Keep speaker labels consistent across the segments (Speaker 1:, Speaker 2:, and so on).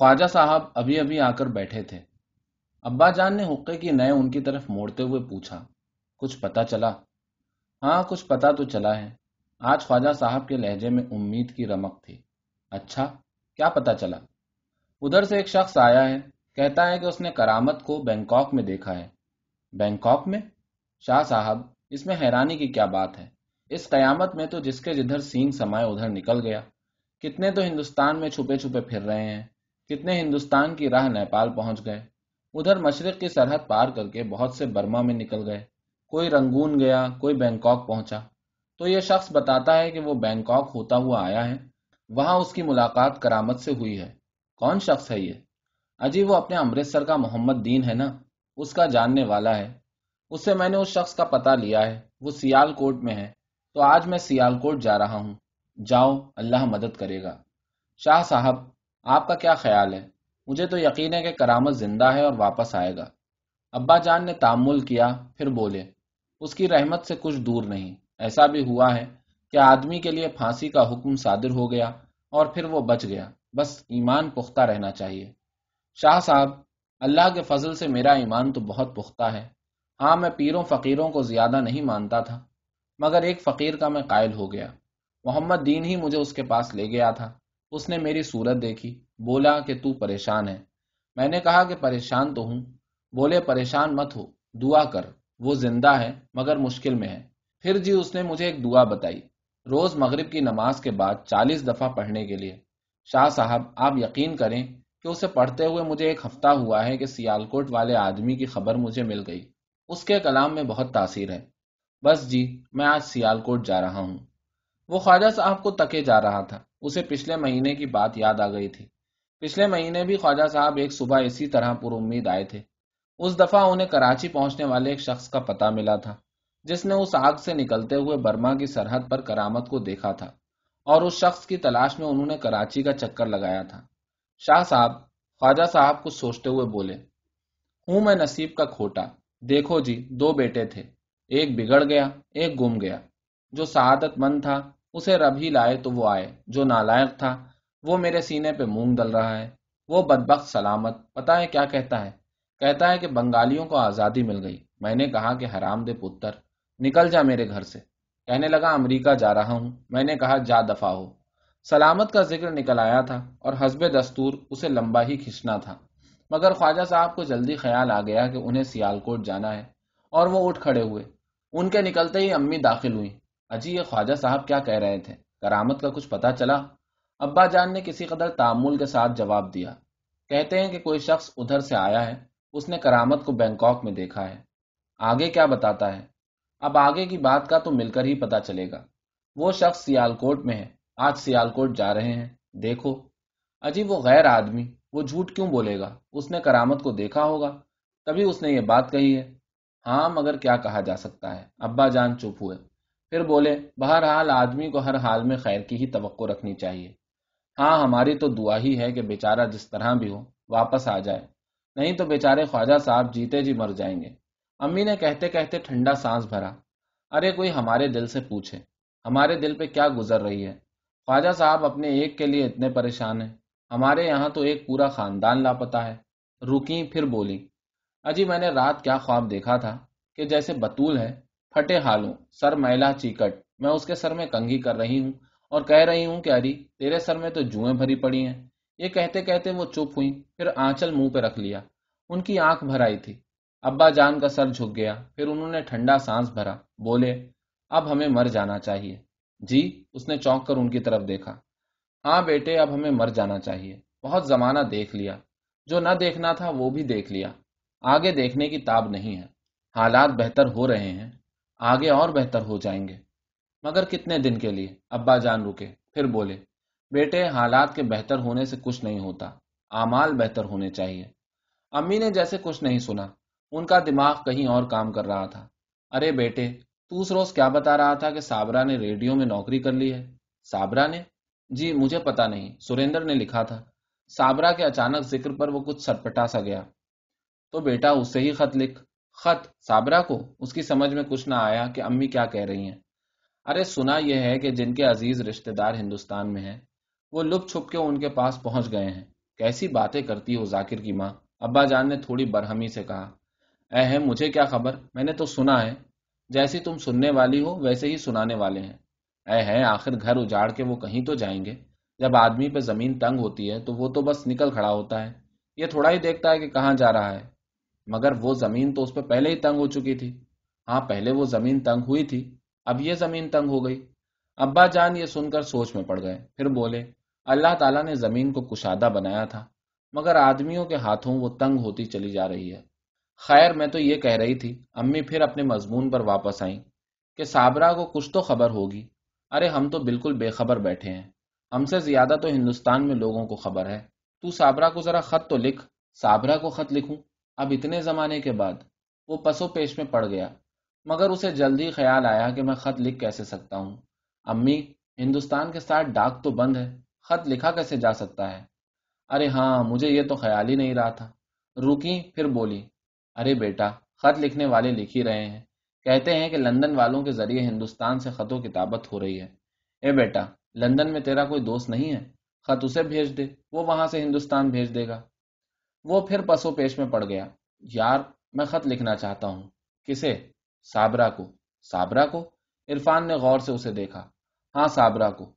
Speaker 1: خواجہ صاحب ابھی ابھی آ کر بیٹھے تھے۔ ابا جان نے حقے کی نئے ان کی طرف موڑتے ہوئے پوچھا، کچھ پتا چلا؟ ہاں کچھ پتا تو چلا ہے۔ آج خواجہ صاحب کے لہجے میں امید کی رمق تھی۔ اچھا کیا پتا چلا؟ ادھر سے ایک شخص آیا ہے، کہتا ہے کہ اس نے کرامت کو بینکاک میں دیکھا ہے۔ بینکاک میں؟ شاہ صاحب، اس میں حیرانی کی کیا بات ہے؟ اس قیامت میں تو جس کے جدھر سینگ سمائے ادھر نکل گیا۔ کتنے تو ہندوستان میں چھپے چھپے پھر رہے ہیں۔ کتنے ہندوستان کی راہ نیپال پہنچ گئے۔ ادھر مشرق کی سرحد پار کر کے بہت سے برما میں نکل گئے۔ کوئی رنگون گیا، کوئی بینکاک پہنچا۔ تو یہ شخص بتاتا ہے کہ وہ بینکاک ہوتا ہوا آیا ہے۔ وہاں اس کی ملاقات کرامت سے ہوئی ہے۔ کون شخص ہے یہ؟ اجی وہ اپنے امرتسر کا محمد دین ہے نا؟ اس کا جاننے والا ہے۔ اس سے میں نے اس شخص کا پتہ لیا ہے۔ وہ سیال کوٹ میں ہے۔ تو آج میں سیال کوٹ جا رہا ہوں۔ جاؤ، اللہ مدد کرے گا۔ شاہ صاحب آپ کا کیا خیال ہے؟ مجھے تو یقین ہے کہ کرامت زندہ ہے اور واپس آئے گا۔ ابا جان نے تعمل کیا، پھر بولے، اس کی رحمت سے کچھ دور نہیں۔ ایسا بھی ہوا ہے کہ آدمی کے لیے پھانسی کا حکم صادر ہو گیا اور پھر وہ بچ گیا۔ بس ایمان پختہ رہنا چاہیے۔ شاہ صاحب، اللہ کے فضل سے میرا ایمان تو بہت پختہ ہے۔ ہاں میں پیروں فقیروں کو زیادہ نہیں مانتا تھا، مگر ایک فقیر کا میں قائل ہو گیا۔ محمد دین ہی مجھے اس کے پاس لے گیا تھا۔ اس نے میری صورت دیکھی، بولا کہ تو پریشان ہے۔ میں نے کہا کہ پریشان تو ہوں۔ بولے، پریشان مت ہو، دعا کر۔ وہ زندہ ہے، مگر مشکل میں ہے۔ پھر جی اس نے مجھے ایک دعا بتائی۔ روز مغرب کی نماز کے بعد چالیس دفعہ پڑھنے کے لیے۔ شاہ صاحب، آپ یقین کریں کہ اسے پڑھتے ہوئے مجھے ایک ہفتہ ہوا ہے کہ سیالکوٹ والے آدمی کی خبر مجھے مل گئی۔ اس کے کلام میں بہت تاثیر ہے۔ بس جی میں آج سیالکوٹ جا رہا ہوں۔ وہ خواجہ صاحب کو تکے جا رہا تھا۔ اسے پچھلے مہینے کی بات یاد آ گئی تھی۔ پچھلے مہینے بھی خواجہ صاحب ایک صبح اسی طرح پر امید آئے تھے۔ اس دفعہ انہیں کراچی پہنچنے والے ایک شخص کا پتہ ملا تھا، جس نے اس آگ سے نکلتے ہوئے برما کی سرحد پر کرامت کو دیکھا تھا اور اس شخص کی تلاش میں انہوں نے کراچی کا چکر لگایا تھا۔ شاہ صاحب، خواجہ صاحب کچھ سوچتے ہوئے بولے، ہوں میں نصیب کا کھوٹا۔ دیکھو جی دو بیٹے تھے، ایک بگڑ گیا، ایک گم گیا۔ جو سعادت مند تھا اسے رب ہی لائے تو وہ آئے، جو نالائق تھا، وہ میرے سینے پہ مونگ ڈل رہا ہے۔ وہ بدبخت سلامت پتا ہے کیا کہتا ہے؟ کہتا ہے کہ بنگالیوں کو آزادی مل گئی۔ میں نے کہا کہ حرام دے پتر، نکل جا میرے گھر سے۔ کہنے لگا، امریکہ جا رہا ہوں۔ میں نے کہا، جا دفاع ہو۔ سلامت کا ذکر نکل آیا تھا اور حسب دستور اسے لمبا ہی کھینچنا تھا۔ مگر خواجہ صاحب کو جلدی خیال آ گیا کہ انہیں سیالکوٹ جانا ہے اور وہ اٹھ کھڑے ہوئے۔ ان کے نکلتے ہی امی داخل ہوئی اجی، یہ خواجہ صاحب کیا کہہ رہے تھے؟ کرامت کا کچھ پتا چلا؟ ابا جان نے کسی قدر تعمل کے ساتھ جواب دیا۔ کہتے ہیں کہ کوئی شخص ادھر سے آیا ہے، اس نے کرامت کو بینکاک میں دیکھا ہے۔ آگے کیا بتاتا ہے؟ اب آگے کی بات کا تو مل کر ہی پتا چلے گا۔ وہ شخص سیالکوٹ میں ہے۔ آج سیالکوٹ جا رہے ہیں۔ دیکھو۔ اجی، وہ غیر آدمی۔ وہ جھوٹ کیوں بولے گا؟ اس نے کرامت کو دیکھا ہوگا۔ تبھی اس نے یہ بات کہی ہے۔ ہاں مگر کیا کہا جا سکتا ہے؟ ابا جان چپ ہوئے۔ پھر بولے، بہرحال آدمی کو ہر حال میں خیر کی ہی توقع رکھنی چاہیے۔ ہاں ہماری تو دعا ہی ہے کہ بیچارہ جس طرح بھی ہو، واپس آ جائے۔ نہیں تو بیچارے خواجہ صاحب جیتے جی مر جائیں گے۔ امی نے کہتے کہتے ٹھنڈا سانس بھرا۔ ارے، کوئی ہمارے دل سے پوچھے، ہمارے دل پہ کیا گزر رہی ہے؟ خواجہ صاحب اپنے ایک کے لیے اتنے پریشان ہیں۔ ہمارے یہاں تو ایک پورا خاندان لاپتا ہے۔ رکی پھر بولی اجی، میں نے رات کیا خواب دیکھا تھا کہ جیسے بطول ہے پھٹے حالوں، سر میلا چیکٹ، میں اس کے سر میں کنگھی کر رہی ہوں اور کہہ رہی ہوں کہ اری تیرے سر میں تو جوئیں بھری پڑی ہیں۔ یہ کہتے کہتے وہ چپ ہوئی پھر آنچل منہ پہ رکھ لیا۔ ان کی آنکھ بھر آئی تھی۔ ابا جان کا سر جھک گیا، پھر انہوں نے ٹھنڈا سانس بھرا۔ بولے، اب ہمیں مر جانا چاہیے۔ جی اس نے چونک کر ان کی طرف دیکھا۔ ہاں بیٹے، اب ہمیں مر جانا چاہیے۔ بہت زمانہ دیکھ لیا۔ جو نہ دیکھنا تھا وہ بھی دیکھ لیا۔ آگے دیکھنے کی تاب نہیں ہے۔ حالات بہتر ہو رہے ہیں۔ آگے اور بہتر ہو جائیں گے۔ مگر کتنے دن کے لیے؟ ابا جان رکے، پھر بولے، بیٹے، حالات کے بہتر ہونے سے کچھ نہیں ہوتا، اعمال بہتر ہونے چاہیے۔ امی نے جیسے کچھ نہیں سنا، ان کا دماغ کہیں اور کام کر رہا تھا۔ ارے بیٹے، تو اس روز کیا بتا رہا تھا کہ سابرا نے ریڈیو میں نوکری کر لی ہے؟ سابرا نے؟ جی مجھے پتا نہیں۔ سریندر نے لکھا تھا سابرا کے اچانک ذکر پر وہ کچھ سٹپٹا سا گیا۔ تو بیٹا اس سے ہی خط لکھ۔ خط سابرا کو اس کی سمجھ میں کچھ نہ آیا کہ امی کیا کہہ رہی ہیں۔ ارے سنا یہ ہے کہ جن کے عزیز رشتہ دار ہندوستان میں ہیں، وہ لپ چھپ کے ان کے پاس پہنچ گئے ہیں۔ کیسی باتیں کرتی ہو ذاکر کی ماں۔ ابا جان نے تھوڑی برہمی سے کہا، اے ہے مجھے کیا خبر؟ میں نے تو سنا ہے۔ جیسی تم سننے والی ہو، ویسے ہی سنانے والے ہیں۔ اے ہے آخر گھر اجاڑ کے وہ کہیں تو جائیں گے؟ جب آدمی پہ زمین تنگ ہوتی ہے تو وہ تو بس نکل کھڑا ہوتا ہے۔ یہ تھوڑا ہی دیکھتا ہے کہ کہاں جا رہا ہے۔ مگر وہ زمین تو اس پہ پہلے ہی تنگ ہو چکی تھی۔ ہاں پہلے وہ زمین تنگ ہوئی تھی، اب یہ زمین تنگ ہو گئی۔ ابا جان یہ سن کر سوچ میں پڑ گئے۔ پھر بولے، اللہ تعالیٰ نے زمین کو کشادہ بنایا تھا، مگر آدمیوں کے ہاتھوں وہ تنگ ہوتی چلی جا رہی ہے۔ خیر، میں تو یہ کہہ رہی تھی، امی پھر اپنے مضمون پر واپس آئیں کہ صابرہ کو کچھ تو خبر ہوگی۔ ارے، ہم تو بالکل بے خبر بیٹھے ہیں۔ ہم سے زیادہ تو ہندوستان میں لوگوں کو خبر ہے۔ تو صابرہ کو ذرا خط تو لکھ، صابرہ کو خط لکھوں۔ اب اتنے زمانے کے بعد وہ پسو پیش میں پڑ گیا، مگر اسے جلدی خیال آیا کہ میں خط لکھ کیسے سکتا ہوں۔ امی، ہندوستان کے ساتھ ڈاک تو بند ہے، خط لکھا کیسے جا سکتا ہے؟ ارے ہاں مجھے یہ تو خیال ہی نہیں رہا تھا۔ رکی، پھر بولی، ارے بیٹا، خط لکھنے والے لکھ ہی رہے ہیں۔ کہتے ہیں کہ لندن والوں کے ذریعے ہندوستان سے خط و کتابت ہو رہی ہے۔ اے بیٹا، لندن میں تیرا کوئی دوست نہیں ہے؟ خط اسے بھیج دے، وہ وہاں سے ہندوستان بھیج دے گا۔ وہ پھر پسو پیش میں پڑ گیا۔ یار، میں خط لکھنا چاہتا ہوں۔ کسے؟ سابرا کو۔ سابرا کو؟ عرفان نے غور سے اسے دیکھا۔ ہاں سابرا کو۔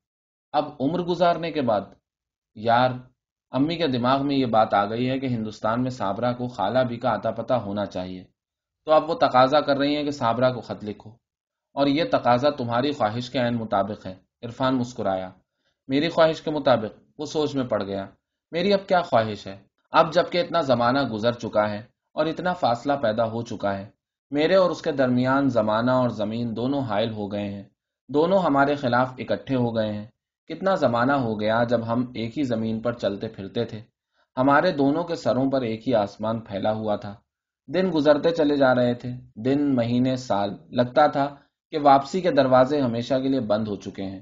Speaker 1: اب عمر گزارنے کے بعد۔ یار، امی کے دماغ میں یہ بات آ گئی ہے کہ ہندوستان میں سابرا کو خالہ بھی کا آتا پتا ہونا چاہیے۔ تو اب وہ تقاضا کر رہی ہیں کہ سابرا کو خط لکھو۔ اور یہ تقاضا تمہاری خواہش کے عین مطابق ہے۔ عرفان مسکرایا۔ میری خواہش کے مطابق، وہ سوچ میں پڑ گیا۔ میری اب کیا خواہش ہے؟ اب جبکہ اتنا زمانہ گزر چکا ہے اور اتنا فاصلہ پیدا ہو چکا ہے، میرے اور اس کے درمیان زمانہ اور زمین دونوں حائل ہو گئے ہیں، دونوں ہمارے خلاف اکٹھے ہو گئے ہیں۔ کتنا زمانہ ہو گیا جب ہم ایک ہی زمین پر چلتے پھرتے تھے۔ ہمارے دونوں کے سروں پر ایک ہی آسمان پھیلا ہوا تھا۔ دن گزرتے چلے جا رہے تھے۔ دن، مہینے، سال۔ لگتا تھا کہ واپسی کے دروازے ہمیشہ کے لیے بند ہو چکے ہیں۔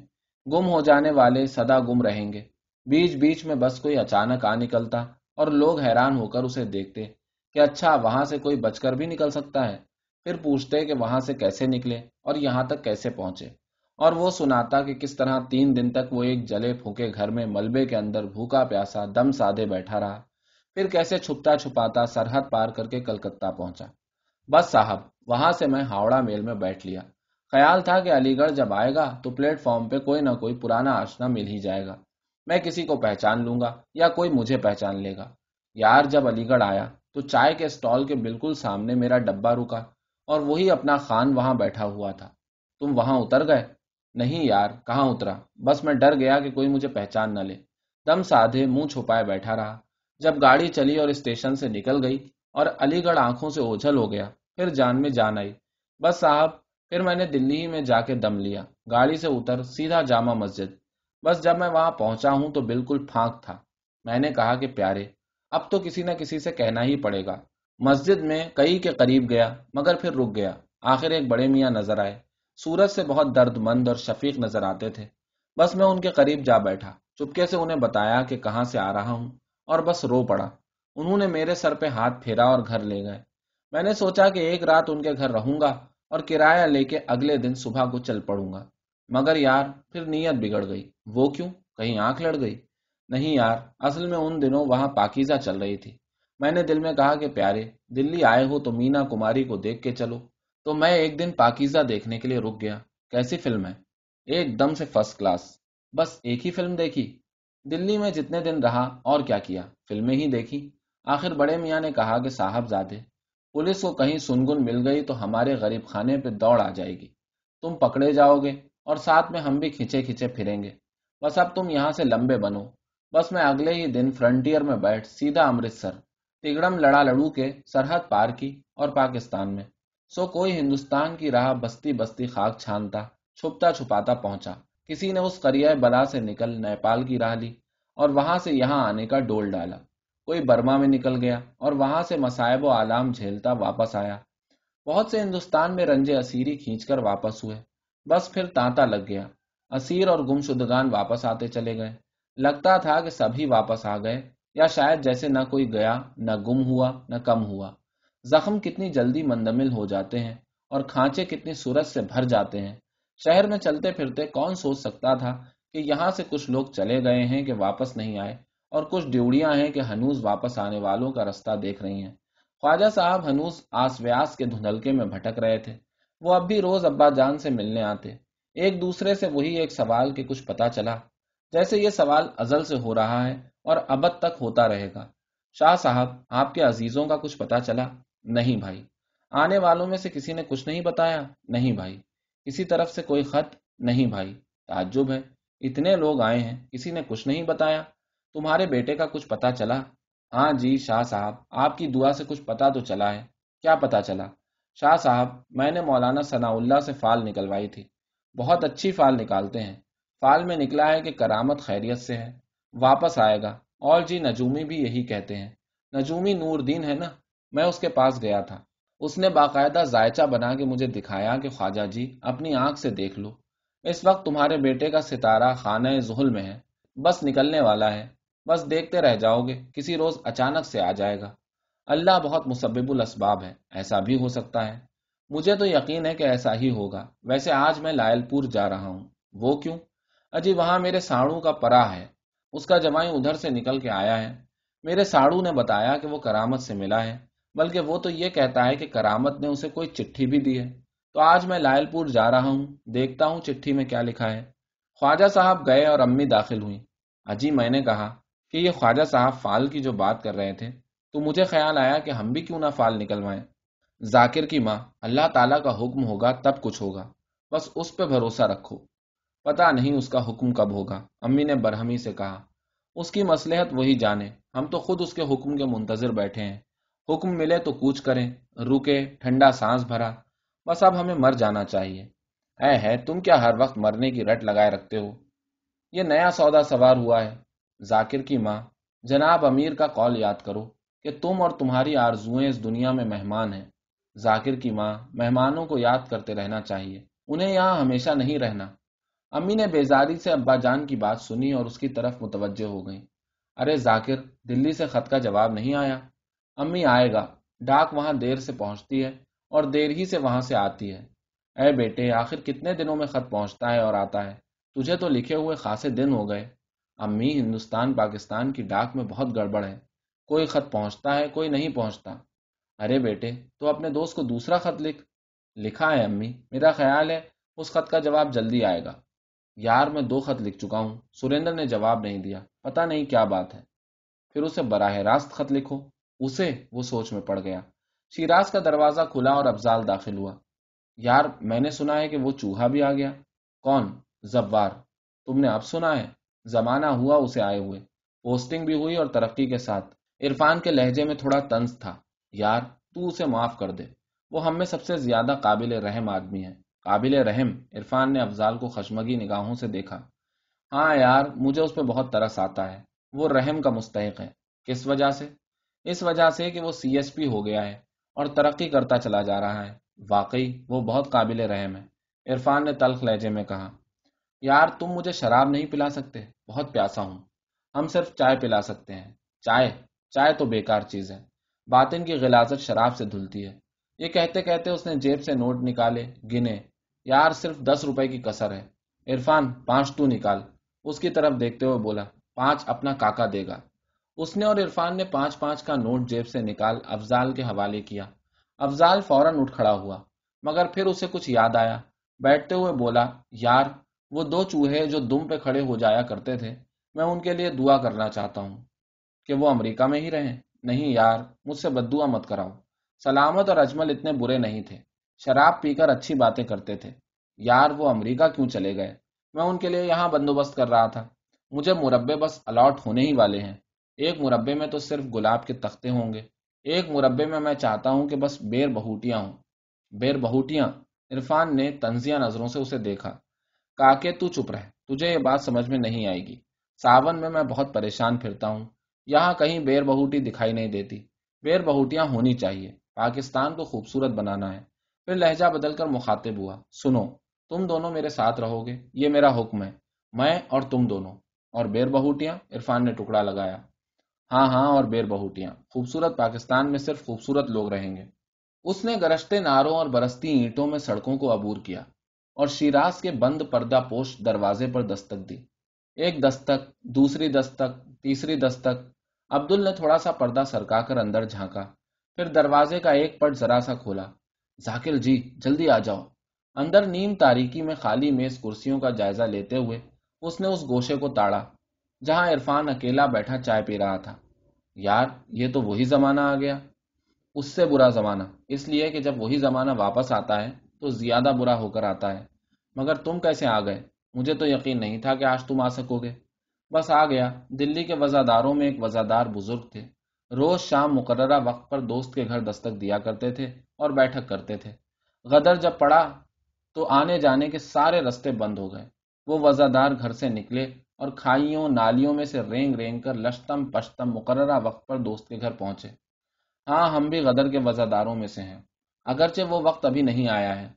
Speaker 1: گم ہو جانے والے سدا گم رہیں گے۔ بیچ بیچ میں بس کوئی اچانک آ نکلتا۔ اور لوگ حیران ہو کر اسے دیکھتے کہ اچھا وہاں سے کوئی بچ کر بھی نکل سکتا ہے۔ پھر پوچھتے کہ وہاں سے کیسے نکلے اور یہاں تک کیسے پہنچے۔ اور وہ سناتا کہ کس طرح تین دن تک وہ ایک جلے پھونکے گھر میں ملبے کے اندر بھوکا پیاسا دم سادے بیٹھا رہا۔ پھر کیسے چھپتا چھپاتا سرحد پار کر کے کلکتہ پہنچا۔ بس صاحب، وہاں سے میں ہاوڑا میل میں بیٹھ لیا۔ خیال تھا کہ علی گڑھ جب آئے گا تو پلیٹ فارم پہ کوئی نہ کوئی پرانا آشنا مل ہی جائے گا۔ میں کسی کو پہچان لوں گا یا کوئی مجھے پہچان لے گا۔ یار، جب علی گڑھ آیا تو چائے کے اسٹال کے بالکل سامنے میرا ڈبا رکا اور وہی اپنا خان وہاں بیٹھا ہوا تھا۔ تم وہاں اتر گئے؟ نہیں یار، کہاں اترا؟ بس میں ڈر گیا کہ کوئی مجھے پہچان نہ لے۔ دم سادھے منہ چھپائے بیٹھا رہا۔ جب گاڑی چلی اور اسٹیشن سے نکل گئی اور علی گڑھ آنکھوں سے اوجھل ہو گیا، پھر جان میں جان آئی۔ بس صاحب، پھر میں نے دلی ہی میں جا کے دم لیا۔ گاڑی سے اتر سیدھا جامع مسجد۔ بس جب میں وہاں پہنچا ہوں تو بالکل پھانک تھا۔ میں نے کہا کہ پیارے، اب تو کسی نہ کسی سے کہنا ہی پڑے گا۔ مسجد میں کئی کے قریب گیا، مگر پھر رک گیا۔ آخر ایک بڑے میاں نظر آئے۔ سورج سے بہت درد مند اور شفیق نظر آتے تھے۔ بس میں ان کے قریب جا بیٹھا۔ چپکے سے انہیں بتایا کہ کہاں سے آ رہا ہوں، اور بس رو پڑا۔ انہوں نے میرے سر پہ ہاتھ پھیرا اور گھر لے گئے۔ میں نے سوچا کہ ایک رات ان کے گھر رہوں گا اور کرایہ لے کے اگلے دن صبح کو چل پڑوں گا۔ مگر یار، پھر نیت بگڑ گئی۔ وہ کیوں؟ کہیں آنکھ لڑ گئی۔ نہیں یار، اصل میں ان دنوں وہاں پاکیزہ چل رہی تھی۔ میں نے دل میں کہا کہ پیارے، دلی آئے ہو تو مینا کماری کو دیکھ کے چلو۔ تو میں ایک دن پاکیزہ دیکھنے کے لیے رک گیا۔ کیسی فلم ہے؟ ایک دم سے فرسٹ کلاس بس ایک ہی فلم دیکھی۔ دلی میں جتنے دن رہا، اور کیا کیا؟ فلمیں ہی دیکھی۔ آخر بڑے میاں نے کہا کہ صاحب زادے پولیس کو کہیں سنگن مل گئی تو ہمارے غریب خانے پہ دوڑ آ جائے گی۔ تم پکڑے جاؤ گے۔ اور ساتھ میں ہم بھی کھینچے کھینچے پھریں گے۔ بس اب تم یہاں سے لمبے بنو۔ بس میں اگلے ہی دن فرنٹیئر میں بیٹھ سیدھا امرتسر، تگڑم لڑا لڑو کے سرحد پار کی اور پاکستان میں۔ سو کوئی ہندوستان کی راہ بستی بستی خاک چھانتا، چھپتا چھپاتا پہنچا۔ کسی نے اس قریہ بلا سے نکل نیپال کی راہ لی اور وہاں سے یہاں آنے کا ڈول ڈالا۔ کوئی برما میں نکل گیا اور وہاں سے مسائب و عالام جھیلتا واپس آیا۔ بہت سے ہندوستان میں رنجے اسیری کھینچ کر واپس ہوئے۔ بس پھر تانتا لگ گیا۔ اسیر اور گم شدگان واپس آتے چلے گئے۔ لگتا تھا کہ سبھی واپس آ گئے، یا شاید جیسے نہ کوئی گیا، نہ گم ہوا، نہ کم ہوا۔ زخم کتنی جلدی مندمل ہو جاتے ہیں اور کھانچے کتنی صورت سے بھر جاتے ہیں۔ شہر میں چلتے پھرتے کون سوچ سکتا تھا کہ یہاں سے کچھ لوگ چلے گئے ہیں کہ واپس نہیں آئے، اور کچھ ڈیوڑیاں ہیں کہ ہنوز واپس آنے والوں کا رستہ دیکھ رہی ہیں۔ خواجہ صاحب ہنوز آس ویاس کے دھندلکے میں بھٹک رہے تھے۔ وہ اب بھی روز ابا جان سے ملنے آتے۔ ایک دوسرے سے وہی ایک سوال کے کچھ پتا چلا۔ جیسے یہ سوال ازل سے ہو رہا ہے اور ابد تک ہوتا رہے گا۔ شاہ صاحب، آپ کے عزیزوں کا کچھ پتا چلا؟ نہیں بھائی۔ آنے والوں میں سے کسی نے کچھ نہیں بتایا؟ نہیں بھائی۔ کسی طرف سے کوئی خط؟ نہیں بھائی۔ تعجب ہے۔ اتنے لوگ آئے ہیں، کسی نے کچھ نہیں بتایا؟ تمہارے بیٹے کا کچھ پتا چلا؟ ہاں جی شاہ صاحب، آپ کی دعا سے کچھ پتا تو چلا ہے۔ کیا پتا چلا؟ شاہ صاحب، میں نے مولانا ثناء اللہ سے فال نکلوائی تھی۔ بہت اچھی فال نکالتے ہیں۔ فال میں نکلا ہے کہ کرامت خیریت سے ہے۔ واپس آئے گا۔ اور جی نجومی بھی یہی کہتے ہیں۔ نجومی نور دین ہے نا؟ میں اس کے پاس گیا تھا۔ اس نے باقاعدہ ذائچہ بنا کے مجھے دکھایا کہ خواجہ جی اپنی آنکھ سے دیکھ لو۔ اس وقت تمہارے بیٹے کا ستارہ خانہ زحل میں ہے۔ بس نکلنے والا ہے۔ بس دیکھتے رہ جاؤ گے۔ کسی روز اچانک سے آ جائے گا۔ اللہ بہت مسبب الاسباب ہے ایسا بھی ہو سکتا ہے۔ مجھے تو یقین ہے کہ ایسا ہی ہوگا۔ ویسے آج میں لائل پور جا رہا ہوں۔ وہ کیوں؟ اجی وہاں میرے ساڑو کا پرا ہے۔ اس کا جمائی ادھر سے نکل کے آیا ہے۔ میرے ساڑو نے بتایا کہ وہ کرامت سے ملا ہے۔ بلکہ وہ تو یہ کہتا ہے کہ کرامت نے اسے کوئی چٹھی بھی دی ہے۔ تو آج میں لائل پور جا رہا ہوں۔ دیکھتا ہوں چٹھی میں کیا لکھا ہے۔ خواجہ صاحب گئے اور امی داخل ہوئی اجی میں نے کہا کہ یہ خواجہ صاحب فال کی جو بات کر رہے تھے۔ تو مجھے خیال آیا کہ ہم بھی کیوں نہ فال نکلوائیں۔ ذاکر کی ماں، اللہ تعالیٰ کا حکم ہوگا، تب کچھ ہوگا۔ بس اس پہ بھروسہ رکھو۔ پتا نہیں اس کا حکم کب ہوگا۔ امی نے برہمی سے کہا، اس کی مسلحت وہی جانے۔ ہم تو خود اس کے حکم کے منتظر بیٹھے ہیں۔ حکم ملے تو کوچ کریں۔ روکے ٹھنڈا سانس بھرا۔ بس اب ہمیں مر جانا چاہیے۔ اے ہے، تم کیا ہر وقت مرنے کی رٹ لگائے رکھتے ہو؟ یہ نیا سودا سوار ہوا ہے۔ ذاکر کی ماں، جناب امیر کا قول یاد کرو۔ کہ تم اور تمہاری آرزویں اس دنیا میں مہمان ہیں۔ ذاکر کی ماں، مہمانوں کو یاد کرتے رہنا چاہیے۔ انہیں یہاں ہمیشہ نہیں رہنا۔ امی نے بیزاری سے ابا جان کی بات سنی اور اس کی طرف متوجہ ہو گئی ارے ذاکر، دلی سے خط کا جواب نہیں آیا۔ امی آئے گا۔ ڈاک وہاں دیر سے پہنچتی ہے اور دیر ہی سے وہاں سے آتی ہے۔ اے بیٹے، آخر کتنے دنوں میں خط پہنچتا ہے اور آتا ہے؟ تجھے تو لکھے ہوئے خاصے دن ہو گئے۔ امی ہندوستان، پاکستان کی ڈاک میں بہت گڑبڑ ہے۔ کوئی خط پہنچتا ہے، کوئی نہیں پہنچتا۔ ارے بیٹے، تو اپنے دوست کو دوسرا خط لکھ۔ لکھا ہے امی، میرا خیال ہے اس خط کا جواب جلدی آئے گا۔ یار، میں دو خط لکھ چکا ہوں۔ سریندر نے جواب نہیں دیا۔ پتا نہیں کیا بات ہے۔ پھر اسے براہ راست خط لکھو۔ اسے وہ سوچ میں پڑ گیا۔ شیراز کا دروازہ کھلا اور افضال داخل ہوا۔ یار، میں نے سنا ہے کہ وہ چوہا بھی آ گیا۔ کون؟ زبار تم نے اب سنا ہے۔ زمانہ ہوا اسے آئے ہوئے۔ پوسٹنگ بھی ہوئی اور ترقی کے ساتھ۔ عرفان کے لہجے میں تھوڑا طنز تھا۔ یار، تو اسے معاف کر دے۔ وہ ہم میں سب سے زیادہ قابل رحم آدمی ہے۔ قابل رحم؟ عرفان نے افضال کو خشمگی نگاہوں سے دیکھا۔ ہاں یار، مجھے اس پہ بہت ترس آتا ہے۔ وہ رحم کا مستحق ہے۔ کس وجہ سے؟ اس وجہ سے کہ وہ سی ایس پی ہو گیا ہے اور ترقی کرتا چلا جا رہا ہے۔ واقعی، وہ بہت قابل رحم ہے۔ عرفان نے تلخ لہجے میں کہا، یار، تم مجھے شراب نہیں پلا سکتے۔ بہت پیاسا ہوں۔ ہم صرف چائے پلا سکتے ہیں۔ چائے؟ چائے تو بیکار چیز ہے۔ باطن کی غلازت شراب سے دھلتی ہے۔ یہ کہتے کہتے اس نے جیب سے نوٹ نکالے، گنے، یار صرف دس روپے کی کسر ہے۔ عرفان، پانچ تو نکال۔ اس کی طرف دیکھتے ہوئے بولا، پانچ اپنا کاکا دے گا۔ اس نے اور عرفان نے پانچ پانچ کا نوٹ جیب سے نکال افضال کے حوالے کیا۔ افضال فوراً اٹھ کھڑا ہوا، مگر پھر اسے کچھ یاد آیا۔ بیٹھتے ہوئے بولا، یار، وہ دو چوہے جو دم پہ کھڑے ہو جایا کرتے تھے، میں ان کے لیے دعا کرنا چاہتا ہوں۔ کہ وہ امریکہ میں ہی رہیں۔ نہیں یار، مجھ سے بدعا مت کراؤ۔ سلامت اور اجمل اتنے برے نہیں تھے۔ شراب پی کر اچھی باتیں کرتے تھے۔ یار، وہ امریکہ کیوں چلے گئے؟ میں ان کے لیے یہاں بندوبست کر رہا تھا۔ مجھے مربے بس الاٹ ہونے ہی والے ہیں۔ ایک مربے میں تو صرف گلاب کے تختے ہوں گے۔ ایک مربے میں میں چاہتا ہوں کہ بس بیر بہوٹیاں ہوں۔ بیر بہوٹیاں؟ عرفان نے تنزیہ نظروں سے اسے دیکھا۔ کاکے، تو چپ رہ۔ تجھے یہ بات سمجھ میں نہیں آئے گی۔ ساون میں میں بہت پریشان پھرتا ہوں۔ یہاں کہیں بیر بہوٹی دکھائی نہیں دیتی۔ بیر بہوٹیاں ہونی چاہیے۔ پاکستان کو خوبصورت بنانا ہے۔ پھر لہجہ بدل کر مخاطب ہوا۔ سنو، تم دونوں میرے ساتھ رہو گے۔ یہ میرا حکم ہے۔ میں اور تم دونوں۔ اور بیر بہوٹیاں عرفان نے ٹکڑا لگایا۔ ہاں ہاں اور بیر بہوٹیاں۔ خوبصورت پاکستان میں صرف خوبصورت لوگ رہیں گے۔ اس نے گرشتے ناروں اور برستی اینٹوں میں سڑکوں کو عبور کیا اور شیراز کے بند پردہ پوش دروازے پر دستک دی۔ ایک دستک، دوسری دستک، تیسری دستک۔ عبدل نے تھوڑا سا پردہ سرکا کر اندر جھانکا۔ پھر دروازے کا ایک پٹ ذرا سا کھولا۔ ذاکر جی جلدی آ جاؤ۔ اندر نیم تاریکی میں خالی میز کرسیوں کا جائزہ لیتے ہوئے اس نے اس گوشے کو تاڑا، جہاں عرفان اکیلا بیٹھا چائے پی رہا تھا۔ یار، یہ تو وہی زمانہ آ گیا۔ اس سے برا زمانہ۔ اس لیے کہ جب وہی زمانہ واپس آتا ہے تو زیادہ برا ہو کر آتا ہے۔ مگر تم کیسے آ گئے؟ مجھے تو یقین نہیں تھا کہ آج تم آ سکو گے۔ بس آ گیا۔ دلی کے وزاداروں میں ایک وزادار بزرگ تھے۔ روز شام مقررہ وقت پر دوست کے گھر دستک دیا کرتے تھے اور بیٹھک کرتے تھے۔ غدر جب پڑا تو آنے جانے کے سارے رستے بند ہو گئے۔ وہ وزادار گھر سے نکلے اور کھائیوں نالیوں میں سے رینگ رینگ کر لشتم پشتم مقررہ وقت پر دوست کے گھر پہنچے۔ ہاں ہم بھی غدر کے وزاداروں میں سے ہیں۔ اگرچہ وہ وقت ابھی نہیں آیا ہے۔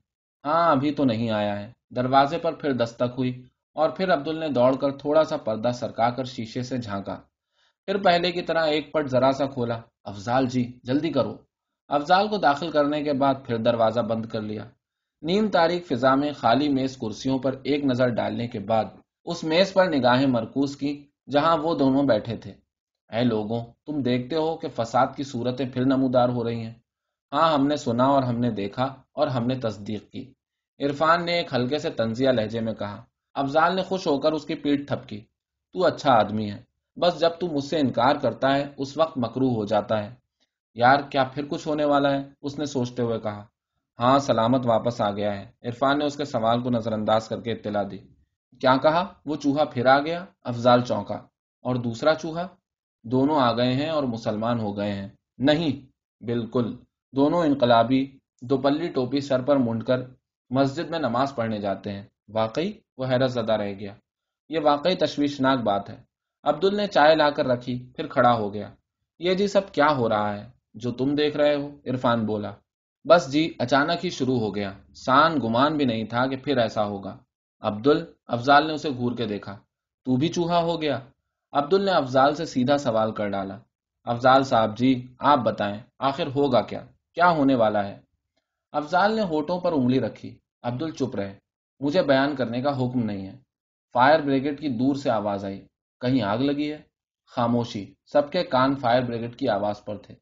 Speaker 1: ہاں ابھی تو نہیں آیا ہے۔ دروازے پر پھر دستک ہوئی اور پھر عبدل نے دوڑ کر تھوڑا سا پردہ سرکا کر شیشے سے جھانکا۔ پھر پہلے کی طرح ایک پٹ ذرا سا کھولا۔ افضال جی جلدی کرو۔ افضال کو داخل کرنے کے بعد پھر دروازہ بند کر لیا۔ نیم تاریخ فضا میں خالی میز کرسیوں پر ایک نظر ڈالنے کے بعد اس میز پر نگاہیں مرکوز کی جہاں وہ دونوں بیٹھے تھے۔ اے لوگوں، تم دیکھتے ہو کہ فساد کی صورتیں پھر نمودار ہو رہی ہیں۔ ہاں ہم نے سنا اور ہم نے دیکھا اور ہم نے تصدیق کی۔ عرفان نے ایک ہلکے سے تنزیہ لہجے میں کہا، افضال نے خوش ہو کر اس کی پیٹ تھپکی۔ تو اچھا آدمی ہے۔ بس جب تو مجھ سے انکار کرتا ہے، اس وقت مکرو ہو جاتا ہے۔ یار، کیا پھر کچھ ہونے والا ہے؟ اس نے سوچتے ہوئے کہا ہاں سلامت واپس آ گیا ہے۔ عرفان نے اس کے سوال کو نظر انداز کر کے اطلاع دی۔ کیا کہا؟ وہ چوہا پھر آ گیا، افضال چونکا۔ اور دوسرا چوہا؟ دونوں آ گئے ہیں اور مسلمان ہو گئے ہیں۔ نہیں، بالکل۔ دونوں انقلابی، دوپلی ٹوپی سر پر مونڈ کر مسجد میں نماز پڑھنے جاتے ہیں۔ واقعی وہ حیرت زدہ رہ گیا۔ یہ واقعی تشویشناک بات ہے۔ عبدل نے چائے لا کر رکھی، پھر کھڑا ہو گیا۔ یہ جی سب کیا ہو رہا ہے؟ جو تم دیکھ رہے ہو؟ عرفان بولا۔ بس جی اچانک ہی شروع ہو گیا۔ سان گمان بھی نہیں تھا کہ پھر ایسا ہوگا۔ عبدل، افضال نے اسے گور کے دیکھا۔ تو بھی چوہا ہو گیا۔ عبدل نے افضال سے سیدھا سوال کر ڈالا۔ افضال صاحب جی آپ بتائیں، آخر ہوگا کیا؟ کیا ہونے والا ہے؟ افضال نے ہوٹوں پر انگلی رکھی۔ عبدل چپ رہے۔ مجھے بیان کرنے کا حکم نہیں ہے۔ فائر بریگیڈ کی دور سے آواز آئی۔ کہیں آگ لگی ہے؟ خاموشی، سب کے کان فائر بریگیڈ کی آواز پر تھے۔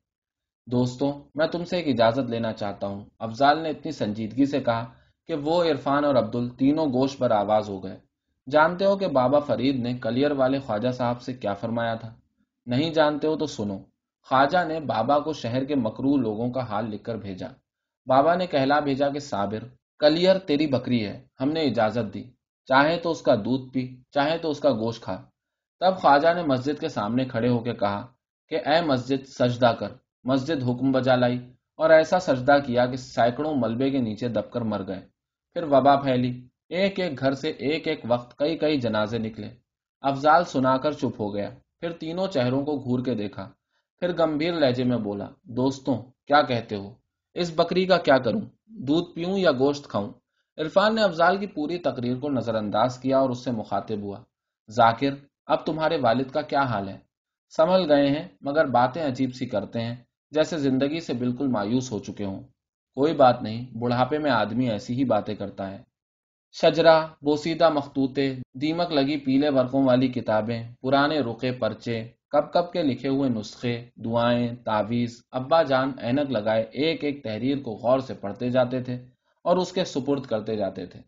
Speaker 1: دوستوں، میں تم سے ایک اجازت لینا چاہتا ہوں۔ افضال نے اتنی سنجیدگی سے کہا کہ وہ عرفان اور عبدل تینوں گوشت پر آواز ہو گئے۔ جانتے ہو کہ بابا فرید نے کلیئر والے خواجہ صاحب سے کیا فرمایا تھا؟ نہیں جانتے ہو تو سنو۔ خواجہ نے بابا کو شہر کے مکرو لوگوں کا حال لکھ کر بھیجا۔ بابا نے کہلا بھیجا کہ صابر کلیئر تیری بکری ہے، ہم نے اجازت دی۔ چاہے تو اس کا دودھ پی، چاہے تو اس کا گوشت کھا۔ تب خواجہ نے مسجد کے سامنے کھڑے ہو کے کہا کہ اے مسجد، سجدہ کر۔ مسجد حکم بجا لائی اور ایسا سجدہ کیا کہ سینکڑوں ملبے کے نیچے دب کر مر گئے۔ پھر وبا پھیلی۔ ایک ایک گھر سے ایک ایک وقت کئی کئی جنازے نکلے۔ افضال سنا کر چپ ہو گیا۔ پھر تینوں چہروں کو گھور کے دیکھا۔ پھر گمبھیر لہجے میں بولا، دوستوں، کیا کہتے ہو؟ اس بکری کا کیا کروں؟ دودھ پیوں یا گوشت کھاؤں۔ عرفان نے افضال کی پوری تقریر کو نظر انداز کیا اور اس سے مخاطب ہوا۔ ذاکر، اب تمہارے والد کا کیا حال ہے؟ سنبھل گئے ہیں، مگر باتیں عجیب سی کرتے ہیں، جیسے زندگی سے بالکل مایوس ہو چکے ہوں۔ کوئی بات نہیں، بڑھاپے میں آدمی ایسی ہی باتیں کرتا ہے۔ شجرا بوسیدہ مختوطے دیمک لگی پیلے ورقوں والی کتابیں، پرانے رکے پرچے کب کب کے لکھے ہوئے نسخے، دعائیں تعویز ابا جان اینک لگائے ایک ایک تحریر کو غور سے پڑھتے جاتے تھے اور اس کے سپرد کرتے جاتے تھے۔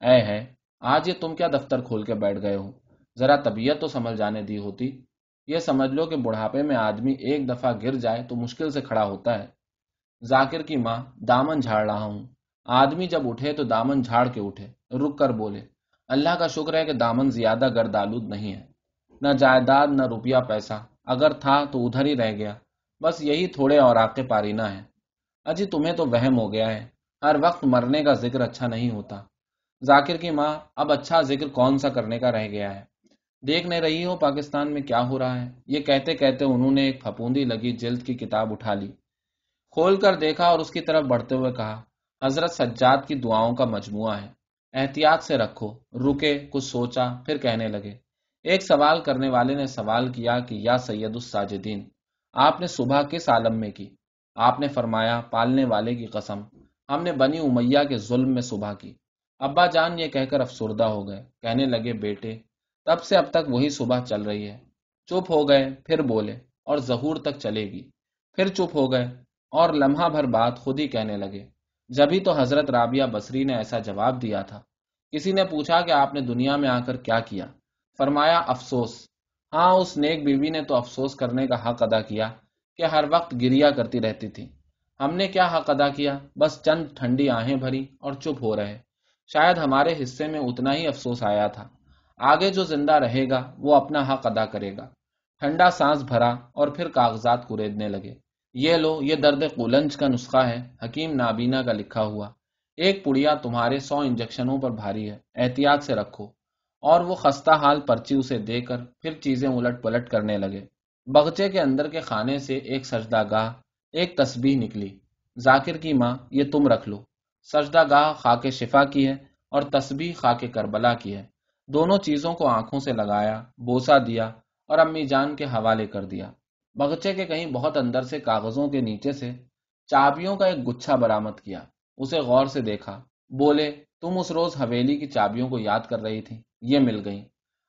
Speaker 1: اے ہے آج یہ تم کیا دفتر کھول کے بیٹھ گئے ہو؟ ذرا طبیعت تو سمجھ جانے دی ہوتی۔ یہ سمجھ لو کہ بڑھاپے میں آدمی ایک دفعہ گر جائے تو مشکل سے کھڑا ہوتا ہے۔ ذاکر کی ماں دامن جھاڑ رہا ہوں۔ آدمی جب اٹھے تو دامن جھاڑ کے اٹھے، رک کر بولے، اللہ کا شکر ہے کہ دامن زیادہ گرد آلود نہیں ہے۔ نہ جائیداد نہ روپیہ پیسہ۔ اگر تھا تو ادھر ہی رہ گیا۔ بس یہی تھوڑے اور آکے پارینا ہے۔ اجی تمہیں تو وہم ہو گیا ہے۔ ہر وقت مرنے کا ذکر اچھا نہیں ہوتا۔ ذاکر کی ماں، اب اچھا ذکر کون سا کرنے کا رہ گیا ہے؟ دیکھ نہیں رہی ہو پاکستان میں کیا ہو رہا ہے؟ یہ کہتے کہتے انہوں نے ایک پھپوندی لگی، جلد کی کتاب اٹھا لی۔ کھول کر دیکھا اور اس کی طرف بڑھتے ہوئے کہا، حضرت سجاد کی دعاؤں کا مجموعہ ہے۔ احتیاط سے رکھو۔ رکے، کچھ سوچا، پھر کہنے لگے۔ ایک سوال کرنے والے نے سوال کیا کہ یا سید الساجدین، آپ نے صبح کس عالم میں کی؟ آپ نے فرمایا، پالنے والے کی قسم، ہم نے بنی امیہ کے ظلم میں صبح کی۔ ابا جان یہ کہہ کر افسردہ ہو گئے، کہنے لگے، بیٹے، تب سے اب تک وہی صبح چل رہی ہے۔ چپ ہو گئے، پھر بولے، اور ظہور تک چلے گی۔ پھر چپ ہو گئے، اور لمحہ بھر بات خود ہی کہنے لگے جبھی تو حضرت رابعہ بصری نے ایسا جواب دیا تھا۔ کسی نے پوچھا کہ آپ نے دنیا میں آ کر کیا کیا؟ فرمایا، افسوس۔ ہاں اس نیک بیوی نے تو افسوس کرنے کا حق ادا کیا کہ ہر وقت گریا کرتی رہتی تھی۔ ہم نے کیا حق ادا کیا؟ بس چند ٹھنڈی آہیں بھری اور چپ ہو رہے۔ شاید ہمارے حصے میں اتنا ہی افسوس آیا تھا۔ آگے جو زندہ رہے گا، وہ اپنا حق ادا کرے گا۔ ٹھنڈا سانس بھرا اور پھر کاغذات کوریدنے لگے۔ یہ لو، یہ درد قولنج کا نسخہ ہے۔ حکیم نابینا کا لکھا ہوا۔ ایک پڑیا تمہارے سو انجیکشنوں پر بھاری ہے۔ احتیاط سے رکھو۔ اور وہ خستہ حال پرچی اسے دے کر پھر چیزیں الٹ پلٹ کرنے لگے۔ بغچے کے اندر کے خانے سے ایک سجدہ گاہ، ایک تسبیح نکلی۔ ذاکر کی ماں، یہ تم رکھ لو۔ سجدہ گاہ خاک شفا کی ہے اور تسبیح خاک کربلا کی ہے۔ دونوں چیزوں کو آنکھوں سے لگایا بوسا دیا اور امی جان کے حوالے کر دیا۔ بغچے کے کہیں بہت اندر سے کاغذوں کے نیچے سے چابیوں کا ایک گچھا برامد کیا۔ اسے غور سے دیکھا۔ بولے، تم اس روز حویلی کی چابیوں کو یاد کر رہی تھی یہ مل گئی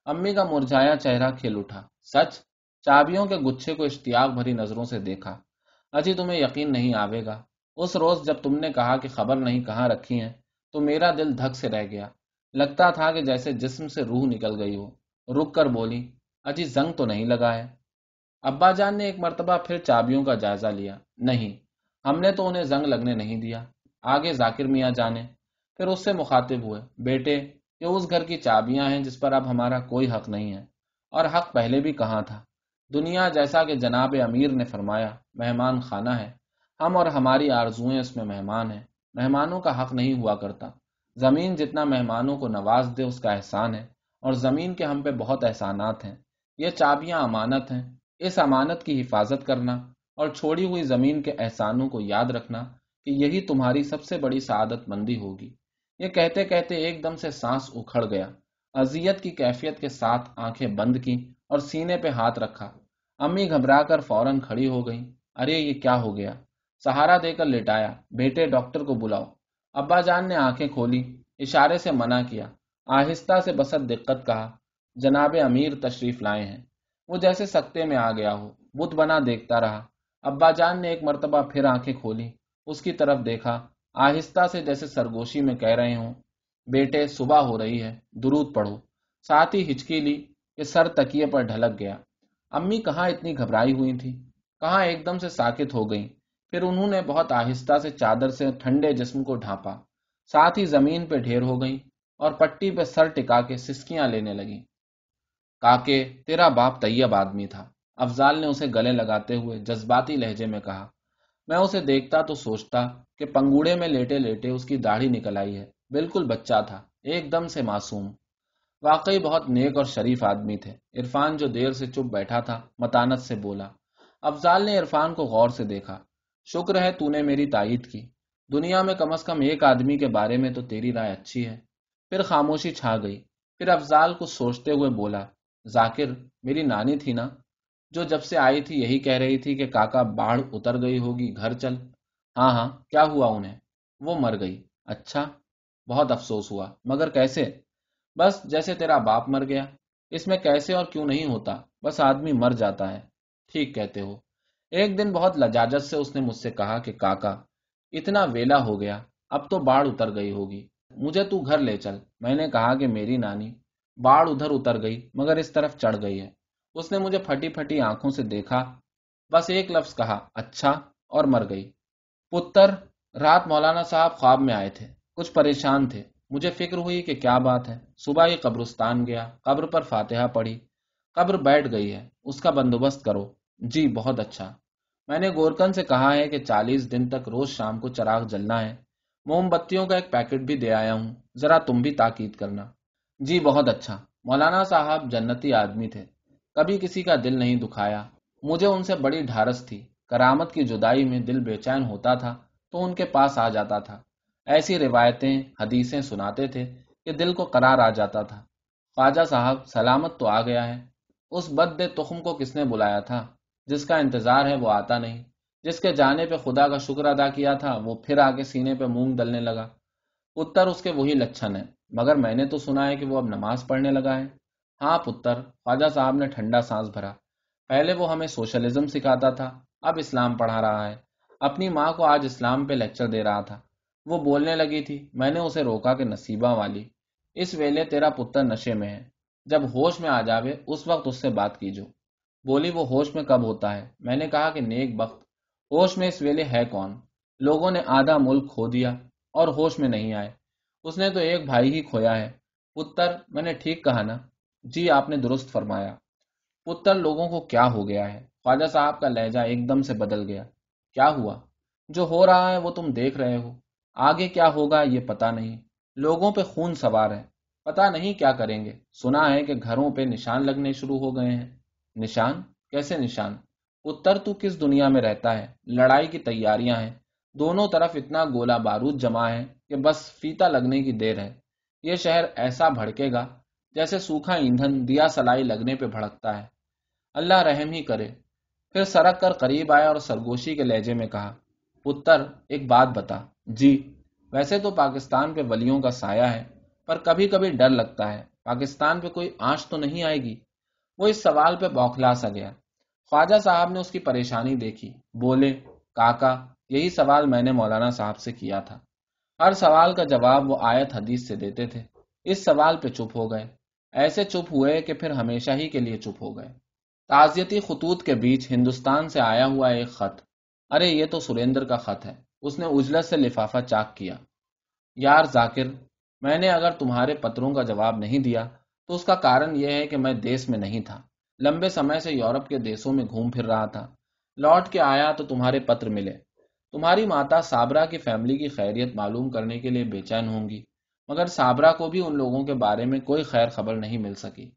Speaker 1: امی کا مرجھایا چہرہ کھل اٹھا۔ سچ؟ چابیوں کے گچھے کو اشتیاق بھری نظروں سے دیکھا۔ اجی تمہیں یقین نہیں آوے گا۔ اس روز جب تم نے کہا کہ خبر نہیں کہاں رکھی ہیں، تو میرا دل دھک سے رہ گیا۔ لگتا تھا کہ جیسے جسم سے روح نکل گئی ہو۔ رک کر بولی، اجی زنگ تو نہیں لگا ہے۔ ابا جان نے ایک مرتبہ پھر چابیوں کا جائزہ لیا۔ نہیں، ہم نے تو انہیں زنگ لگنے نہیں دیا۔ آگے ذاکر میاں جانے۔ پھر اس سے مخاطب ہوئے، بیٹے یہ اس گھر کی چابیاں ہیں جس پر اب ہمارا کوئی حق نہیں ہے۔ اور حق پہلے بھی کہاں تھا؟ دنیا جیسا کہ جناب امیر نے فرمایا، مہمان خانہ ہے۔ ہم اور ہماری آرزوئیں اس میں مہمان ہیں۔ مہمانوں کا حق نہیں ہوا کرتا۔ زمین جتنا مہمانوں کو نواز دے، اس کا احسان ہے۔ اور زمین کے ہم پہ بہت احسانات ہیں۔ یہ چابیاں امانت ہیں۔ اس امانت کی حفاظت کرنا اور چھوڑی ہوئی زمین کے احسانوں کو یاد رکھنا کہ یہی تمہاری سب سے بڑی سعادت مندی ہوگی۔ یہ کہتے کہتے ایک دم سے سانس اکھڑ گیا۔ اذیت کی کیفیت کے ساتھ آنکھیں بند کی اور سینے پہ ہاتھ رکھا۔ امی گھبرا کر فوراً کھڑی ہو گئی ارے، یہ کیا ہو گیا؟ سہارا دے کر لٹایا۔ بیٹے، ڈاکٹر کو بلاؤ۔ ابا جان نے آنکھیں کھولی، اشارے سے منع کیا۔ آہستہ سے بسط دقت کہا، جناب امیر تشریف لائے ہیں۔ وہ جیسے سکتے میں آ گیا ہو۔ بت بنا دیکھتا رہا۔ ابا جان نے ایک مرتبہ پھر آنکھیں کھولی۔ اس کی طرف دیکھا۔ آہستہ سے جیسے سرگوشی میں کہہ رہے ہوں، بیٹے، صبح ہو رہی ہے، درود پڑھو۔ ساتھ ہی ہچکی لی کہ سر تکیے پر ڈھلک گیا۔ امی کہاں اتنی گھبرائی ہوئی تھی؟ کہاں ایک دم سے ساکت ہو گئی پھر انہوں نے بہت آہستہ سے چادر سے ٹھنڈے جسم کو ڈھانپا۔ ساتھ ہی زمین پہ ڈھیر ہو گئی اور پٹی پہ سر ٹکا کے سسکیاں لینے لگی کاکے، تیرا باپ طیب آدمی تھا۔ افضال نے اسے گلے لگاتے ہوئے جذباتی لہجے میں کہا میں اسے دیکھتا تو سوچتا کہ پنگوڑے میں لیٹے لیٹے اس کی داڑھی نکل آئی ہے۔ بالکل بچہ تھا، ایک دم سے معصوم۔ واقعی بہت نیک اور شریف آدمی تھے۔ عرفان جو دیر سے چپ بیٹھا تھا، متانت سے بولا، افضال نے عرفان کو غور سے دیکھا۔ شکر ہے تو نے میری تائید کی۔ دنیا میں کم از کم ایک آدمی کے بارے میں تو تیری رائے اچھی ہے۔ پھر خاموشی چھا گئی۔ پھر افضال کو سوچتے ہوئے بولا، ذاکر، میری نانی تھی نا؟ جو جب سے آئی تھی یہی کہہ رہی تھی کہ کاکا باڑھ اتر گئی ہوگی، گھر چل۔ ہاں ہاں کیا ہوا انہیں؟ وہ مر گئی۔ اچھا بہت افسوس ہوا۔ مگر کیسے؟ بس جیسے تیرا باپ مر گیا۔ اس میں کیسے اور کیوں نہیں ہوتا؟ بس آدمی مر جاتا ہے۔ ٹھیک کہتے ہو۔ ایک دن بہت لجاجت سے اس نے مجھ سے کہا کہ کاکا، اتنا ویلا ہو گیا، اب تو باڑھ اتر گئی ہوگی۔ مجھے تو گھر لے چل۔ میں نے کہا کہ میری نانی، باڑھ ادھر اتر گئی، مگر اس طرف چڑھ گئی ہے۔ اس نے مجھے پھٹی پھٹی آنکھوں سے دیکھا، بس ایک لفظ کہا اچھا اور مر گئی۔ پتر، رات مولانا صاحب خواب میں آئے تھے۔ کچھ پریشان تھے۔ مجھے فکر ہوئی کہ کیا بات ہے۔ صبح ہی قبرستان گیا، قبر پر فاتحہ پڑھی۔ قبر بیٹھ گئی ہے، اس کا بندوبست کرو۔ جی بہت اچھا۔ میں نے گورکن سے کہا ہے کہ چالیس دن تک روز شام کو چراغ جلنا ہے۔ موم بتیوں کا ایک پیکٹ بھی دے آیا ہوں۔ ذرا تم بھی تاکید کرنا۔ جی بہت اچھا۔ مولانا صاحب جنتی آدمی تھے۔ کبھی کسی کا دل نہیں دکھایا۔ مجھے ان سے بڑی ڈھارس تھی۔ کرامت کی جدائی میں دل بے چین ہوتا تھا تو ان کے پاس آ جاتا تھا۔ ایسی روایتیں، حدیثیں سناتے تھے کہ دل کو قرار آ جاتا تھا۔ خواجہ صاحب، سلامت تو آ گیا ہے۔ اس بد تخم کو کس نے بلایا تھا؟ جس کا انتظار ہے وہ آتا نہیں۔ جس کے جانے پہ خدا کا شکر ادا کیا تھا، وہ پھر آگے سینے پہ مونگ ڈلنے لگا۔ اتر اس کے وہی لچھن ہے مگر میں نے تو سنا ہے کہ وہ اب نماز پڑھنے لگا ہے۔ ہاں پتر، خواجہ صاحب نے ٹھنڈا سانس بھرا۔ پہلے وہ ہمیں سوشلزم سکھاتا تھا، اب اسلام پڑھا رہا ہے۔ اپنی ماں کو آج اسلام پہ لیکچر دے رہا تھا۔ وہ بولنے لگی تھی، میں نے اسے روکا کہ نصیبہ والی۔ اس ویلے تیرا پتر نشے میں ہے۔ جب ہوش میں آ جاوے، اس وقت اس سے بات کیجو۔ بولی، وہ ہوش میں کب ہوتا ہے؟ میں نے کہا کہ نیک بخت۔ ہوش میں اس ویلے ہے کون؟ لوگوں نے آدھا ملک کھو دیا اور ہوش میں نہیں آئے۔ اس نے تو ایک بھائی ہی کھویا ہے۔ پتر، میں نے ٹھیک کہا نا؟ جی آپ نے درست فرمایا۔ پتر، لوگوں کو کیا ہو گیا ہے؟ خواجہ صاحب کا لہجہ ایک دم سے بدل گیا۔ کیا ہوا؟ جو ہو رہا ہے وہ تم دیکھ رہے ہو۔ آگے کیا ہوگا یہ پتا نہیں۔ لوگوں پہ خون سوار ہے پتا نہیں کیا کریں گے۔ سنا ہے کہ گھروں پہ نشان لگنے شروع ہو گئے ہیں۔ نشان؟ کیسے نشان؟ اتر تو کس دنیا میں رہتا ہے؟ لڑائی کی تیاریاں ہیں۔ دونوں طرف اتنا گولا بارود جمع ہے کہ بس فیتا لگنے کی دیر ہے۔ یہ شہر ایسا بھڑکے گا جیسے سوکھا ایندھن دیا سلائی لگنے پہ بھڑکتا ہے۔ اللہ رحم ہی کرے۔ پھر سڑک کر قریب آیا اور سرگوشی کے لہجے میں کہا، پتر، ایک بات بتا۔ جی ویسے تو پاکستان پہ ولیوں کا سایہ ہے، پر کبھی کبھی ڈر لگتا ہے۔ پاکستان پہ کوئی آنچ تو نہیں آئے گی؟ وہ اس سوال پہ بوکھلا سا گیا۔ خواجہ صاحب نے اس کی پریشانی دیکھی۔ بولے، کاکا، یہی سوال میں نے مولانا صاحب سے کیا تھا۔ ہر سوال کا جواب وہ آیت حدیث سے دیتے تھے۔ اس سوال پہ چپ ہو گئے۔ ایسے چپ ہوئے کہ پھر ہمیشہ ہی کے لیے چپ ہو گئے۔ تعزیتی خطوط کے بیچ ہندوستان سے آیا ہوا ایک خط۔ ارے، یہ تو سریندر کا خط ہے۔ اس نے اجلت سے لفافہ چاک کیا۔ یار ذاکر، میں نے اگر تمہارے پتروں کا جواب نہیں دیا تو اس کا کارن یہ ہے کہ میں دیس میں نہیں تھا۔ لمبے سمے سے یورپ کے دیسوں میں گھوم پھر رہا تھا۔ لوٹ کے آیا تو تمہارے پتر ملے۔ تمہاری ماتا سابرا کی فیملی کی خیریت معلوم کرنے کے لیے بے چین ہوں گی۔ مگر سابرا کو بھی ان لوگوں کے بارے میں کوئی خیر خبر نہیں مل سکی۔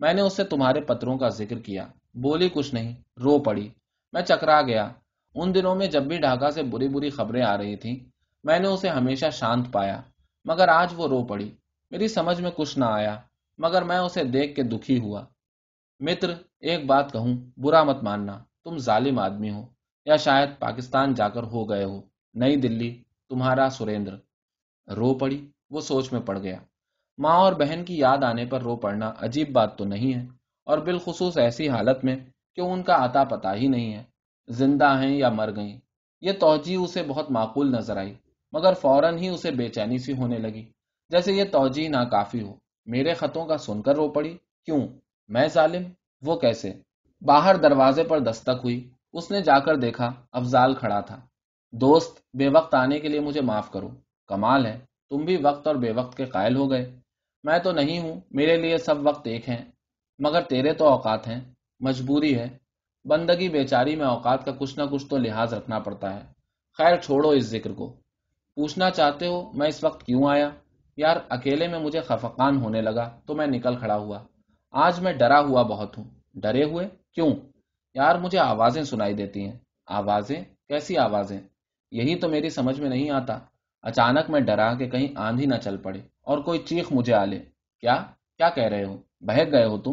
Speaker 1: میں نے اس سے تمہارے پتروں کا ذکر کیا۔ بولی، کچھ نہیں، رو پڑی۔ میں چکرا گیا۔ ان دنوں میں جب بھی ڈھاکہ سے بری بری خبریں آ رہی تھیں، میں نے اسے ہمیشہ شانت پایا۔ مگر آج وہ رو پڑی۔ میری سمجھ میں کچھ نہ آیا، مگر میں اسے دیکھ کے دکھی ہوا۔ متر، ایک بات کہوں، برا مت ماننا۔ تم ظالم آدمی ہو، یا شاید پاکستان جا کر ہو گئے ہو۔ نئی دلی، تمہارا سریندر۔ رو پڑی۔ وہ سوچ میں پڑ گیا۔ ماں اور بہن کی یاد آنے پر رو پڑنا عجیب بات تو نہیں ہے، اور بالخصوص ایسی حالت میں کہ ان کا آتا پتا ہی نہیں ہے۔ زندہ ہیں یا مر گئیں، یہ توجہ اسے بہت معقول نظر آئی، مگر فوراً ہی اسے بے چینی سی ہونے لگی۔ جیسے یہ توجہ نہ کافی ہو، میرے خطوں کا سن کر رو پڑی۔ کیوں؟ میں ظالم؟ وہ کیسے؟ باہر دروازے پر دستک ہوئی، اس نے جا کر دیکھا، افضال کھڑا تھا۔ دوست، بے وقت آنے کے لیے مجھے معاف کرو، کمال ہے۔ تم بھی وقت اور بے وقت کے قائل ہو گئے۔ میں تو نہیں ہوں، میرے لیے سب وقت ایک ہیں، مگر تیرے تو اوقات ہیں، مجبوری ہے۔ بندگی بیچاری میں اوقات کا کچھ نہ کچھ تو لحاظ رکھنا پڑتا ہے۔ خیر چھوڑو اس ذکر کو۔ پوچھنا چاہتے ہو میں اس وقت کیوں آیا؟ یار اکیلے میں مجھے خفقان ہونے لگا تو میں نکل کھڑا ہوا۔ آج میں ڈرا ہوا بہت ہوں۔ ڈرے ہوئے؟ کیوں؟ یار مجھے آوازیں سنائی دیتی ہیں۔ آوازیں؟ کیسی آوازیں؟ یہی تو میری سمجھ میں نہیں آتا۔ اچانک میں ڈرا کہ کہیں آندھی نہ چل پڑے اور کوئی چیخ مجھے آ لے کیا؟ کیا کہہ رہے ہو؟ بہک گئے ہو تم؟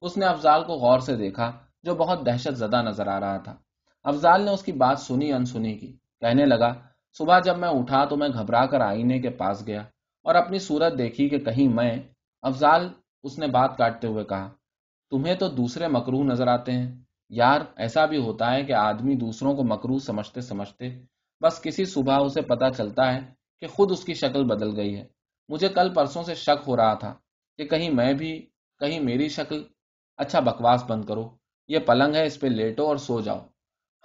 Speaker 1: اس نے افضال کو غور سے دیکھا جو بہت دہشت زدہ نظر آ رہا تھا۔ افضال نے اس کی بات سنی انسنی کی۔ کہنے لگا، صبح جب میں اٹھا تو میں گھبرا کر آئینے کے پاس گیا اور اپنی صورت دیکھی کہ کہیں میں افضال اس نے بات کاٹتے ہوئے کہا، تمہیں تو دوسرے مکرو نظر آتے ہیں۔ یار، ایسا بھی ہوتا ہے کہ آدمی دوسروں کو مکرو سمجھتے سمجھتے بس کسی صبح اسے پتا چلتا ہے کہ خود اس کی شکل بدل گئی ہے۔ مجھے کل پرسوں سے شک ہو رہا تھا کہ کہیں میں بھی، کہیں میری شکل۔ اچھا بکواس بند کرو، یہ پلنگ ہے، اس پہ لیٹو اور سو جاؤ۔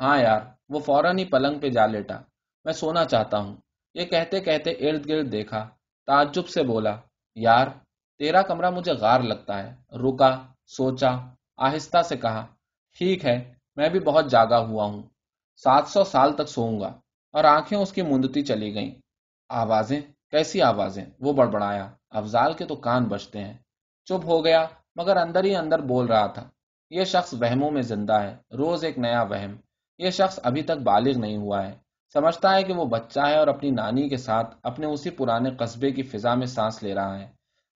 Speaker 1: ہاں یار، وہ فوراً ہی پلنگ پہ جا لیٹا۔ میں سونا چاہتا ہوں۔ یہ کہتے کہتے ارد گرد دیکھا، تعجب سے بولا، یار، تیرا کمرہ مجھے غار لگتا ہے۔ رکا، سوچا، آہستہ سے کہا، ٹھیک ہے، میں بھی بہت جاگا ہوا ہوں۔ سات سو سال تک سوؤں گا۔ اور آنکھیں اس کی مندتی چلی گئیں۔ آوازیں، کیسی آوازیں؟ وہ بڑبڑایا۔ افضال کے تو کان بجتے ہیں۔ چپ ہو گیا، مگر اندر ہی اندر بول رہا تھا۔ یہ شخص وہموں میں زندہ ہے۔ روز ایک نیا وہم۔ یہ شخص ابھی تک بالغ نہیں ہوا ہے۔ سمجھتا ہے کہ وہ بچہ ہے اور اپنی نانی کے ساتھ اپنے اسی پرانے قصبے کی فضا میں سانس لے رہا ہے۔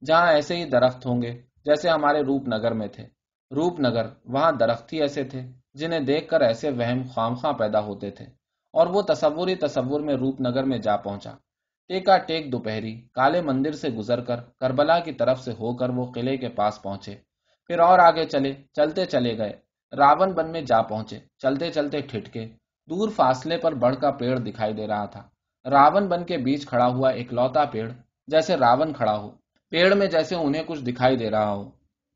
Speaker 1: جہاں ایسے ہی درخت ہوں گے، جیسے ہمارے روپ نگر میں تھے۔ روپ نگر، وہاں درخت ہی ایسے تھے جنہیں دیکھ کر ایسے وہم خام خواہ پیدا ہوتے تھے۔ اور وہ تصوری تصور میں روپ نگر میں جا پہنچا۔ ٹیکا ٹیک دوپہری، کالے مندر سے گزر کر کربلا کی طرف سے ہو کر وہ قلعے کے پاس پہنچے۔ پھر اور آگے چلے، چلتے چلے گئے۔ راون بن میں جا پہنچے، چلتے چلتے ٹھٹکے۔ دور فاصلے پر بڑھ کا پیڑ دکھائی دے رہا تھا۔ راون بن کے بیچ کھڑا ہوا ایک لوتا پیڑ، جیسے راون کھڑا ہو۔ پیڑ میں جیسے انہیں کچھ دکھائی دے رہا ہو۔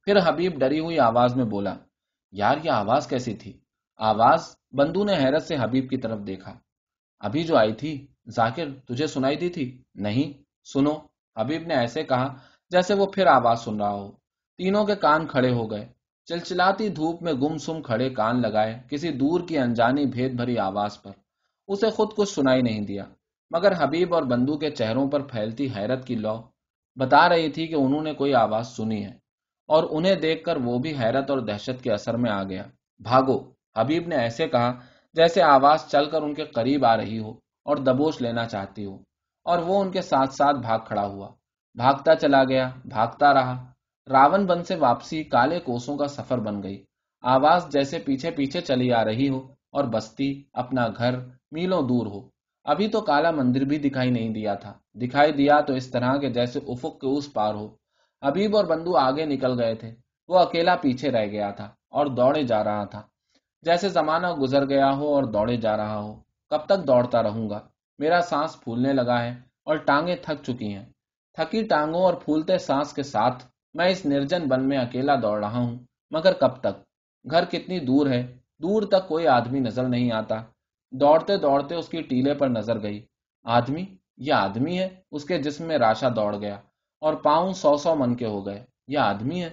Speaker 1: پھر حبیب ڈری ہوئی آواز میں بولا، یار یہ آواز کیسی تھی؟ آواز بندو نے حیرت سے حبیب کی طرف دیکھا۔ ابھی جو آئی تھی، ذاکر تجھے سنائی دی تھی؟ نہیں، سنو۔ حبیب نے ایسے کہا جیسے وہ پھر آواز سن رہا ہو۔ تینوں کے کان کھڑے ہو گئے۔ چلچلاتی دھوپ میں گم سم کھڑے کان لگائے کسی دور کی انجانی بھید بھری آواز پر۔ اسے خود کچھ سنائی نہیں دیا، مگر حبیب اور بندو کے چہروں پر پھیلتی حیرت کی لو۔ بتا رہی تھی کہ انہوں نے کوئی آواز سنی ہے، اور انہیں دیکھ کر وہ بھی حیرت اور دہشت کے اثر میں آ گیا۔ بھاگو۔ حبیب نے ایسے کہا جیسے آواز چل کر ان کے قریب آ رہی ہو اور دبوش لینا چاہتی ہو۔ اور وہ ان کے ساتھ ساتھ بھاگ کھڑا ہوا۔ بھاگتا چلا گیا، بھاگتا رہا۔ راون بن سے واپسی کالے کوسوں کا سفر بن گئی۔ آواز جیسے پیچھے پیچھے چلی آ رہی ہو اور بستی، اپنا گھر، میلوں دور ہو۔ ابھی تو کالا مندر بھی دکھائی نہیں دیا تھا۔ دکھائی دیا تو اس طرح کے جیسے افق کے اس پار ہو۔ حبیب اور بندو آگے نکل گئے تھے۔ وہ اکیلا پیچھے رہ گیا تھا اور دوڑے جا رہا تھا۔ جیسے زمانہ گزر گیا ہو اور دوڑے جا رہا ہو، کب تک دوڑتا رہوں گا؟ میرا سانس پھولنے لگا ہے اور ٹانگیں تھک چکی ہیں۔ تھکی ٹانگوں اور پھولتے سانس کے ساتھ میں اس نرجن بن میں اکیلا دوڑ رہا ہوں، مگر کب تک؟ گھر کتنی دور ہے، دور تک کوئی آدمی نظر نہیں آتا۔ دوڑتے دوڑتے اس کی ٹیلے پر نظر گئی۔ آدمی؟ یہ آدمی ہے، اس کے جسم میں راشا دوڑ گیا اور پاؤں سو سو من کے ہو گئے۔ یہ آدمی ہے۔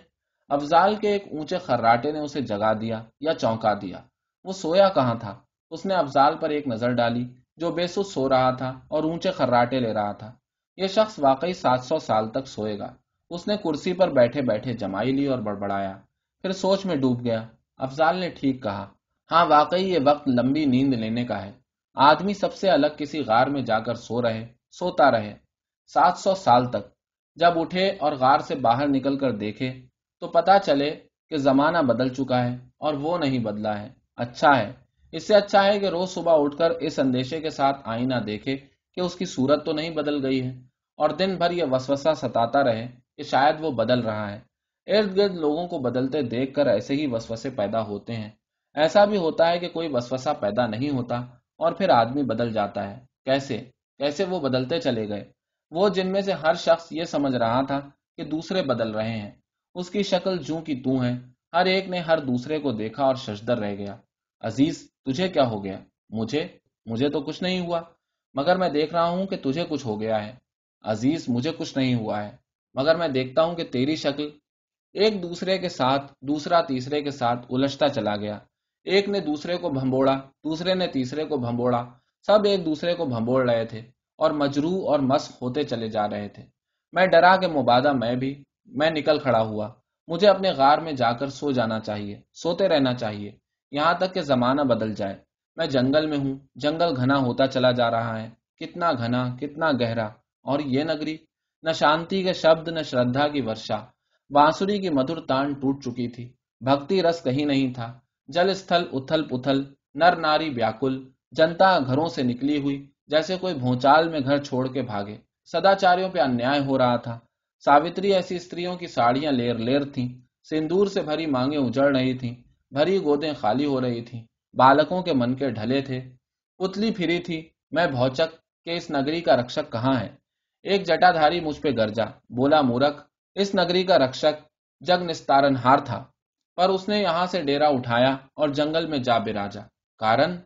Speaker 1: افضال کے ایک اونچے خراٹے نے اسے جگا دیا یا چونکا دیا۔ وہ سویا کہاں تھا؟ اس نے افضال پر ایک نظر ڈالی جو بے سو سو رہا تھا اور اونچے خراٹے لے رہا تھا۔ یہ شخص واقعی سات سو سال تک سوئے گا۔ اس نے کرسی پر بیٹھے بیٹھے جمائی لی اور بڑبڑایا۔ پھر سوچ میں ڈوب گیا۔ افضال نے ٹھیک کہا۔ ہاں واقعی یہ وقت لمبی نیند لینے کا ہے۔ آدمی سب سے الگ کسی غار میں جا کر سو رہے، سوتا رہے۔ سات سو سال تک۔ جب اٹھے اور غار سے باہر نکل کر دیکھے تو پتا چلے کہ زمانہ بدل چکا ہے اور وہ نہیں بدلا ہے اچھا ہے۔ اس سے اچھا ہے کہ روز صبح اٹھ کر اس اندیشے کے ساتھ آئینہ دیکھے کہ اس کی صورت تو نہیں بدل گئی ہے اور دن بھر یہ وسوسہ ستاتا رہے کہ شاید وہ بدل رہا ہے۔ ارد گرد لوگوں کو بدلتے دیکھ کر ایسے ہی وسوسے پیدا ہوتے ہیں۔ ایسا بھی ہوتا ہے کہ کوئی وسوسہ پیدا نہیں ہوتا اور پھر آدمی بدل جاتا ہے۔ کیسے؟ کیسے وہ بدلتے چلے گئے؟ وہ جن میں سے ہر شخص یہ سمجھ رہا تھا کہ دوسرے بدل رہے ہیں۔ اس کی شکل جو کی تو ہے ہر ایک نے ہر دوسرے کو دیکھا اور ششدر رہ گیا۔ عزیز، تجھے کیا ہو گیا؟ مجھے؟ مجھے تو کچھ نہیں ہوا، مگر میں دیکھ رہا ہوں کہ تجھے کچھ ہو گیا ہے۔ عزیز، مجھے کچھ نہیں ہوا ہے، مگر میں دیکھتا ہوں کہ تیری شکل ایک دوسرے کے ساتھ، دوسرا تیسرے کے ساتھ الجھتا چلا گیا۔ ایک نے دوسرے کو بھمبوڑا دوسرے نے تیسرے کو بھمبوڑا سب ایک دوسرے کو بھمبوڑ رہے تھے اور مجرو اور مسق ہوتے چلے جا رہے تھے۔ میں ڈرا کے مبادہ میں بھی میں نکل کھڑا ہوا۔ مجھے اپنے غار میں جا کر سو جانا چاہیے، سوتے رہنا چاہیے۔ یہاں تک کہ زمانہ بدل جائے۔ میں جنگل میں ہوں، جنگل گھنا ہوتا چلا جا رہا ہے۔ کتنا گھنا، کتنا گہرا۔ اور یہ نگری، نہ شانتی کے شبد، نہ شردھا کی ورشا۔ بانسری کی مدر تان ٹوٹ چکی تھی۔ بھکتی رس کہیں نہیں تھا۔ جل استھل اتھل پتھل، نر ناری بیاکل۔ جنتا گھروں سے نکلی ہوئی، جیسے کوئی بھونچال میں گھر چھوڑ کے بھاگے۔ سداچاریوں پہ انیائے ہو رہا تھا۔ ساوتری ایسی استریوں کی ساڑیاں لیر لیر تھیں، سندور سے بھری مانگیں اجڑ رہی تھیں، بھری گودیں خالی ہو رہی تھیں، بالکوں کے من کے ڈھلے تھے۔ اتلی پھری تھی، میں بھوچک کہ اس نگری کا رکشک کہاں ہے؟ ایک جٹا دھاری مجھ پہ گرجا، بولا مورک، اس نگری کا رکشک جگ نستارن ہار تھا، پر اس نے یہاں سے ڈیرا اٹھایا اور جنگل میں جا براجا۔ کارن؟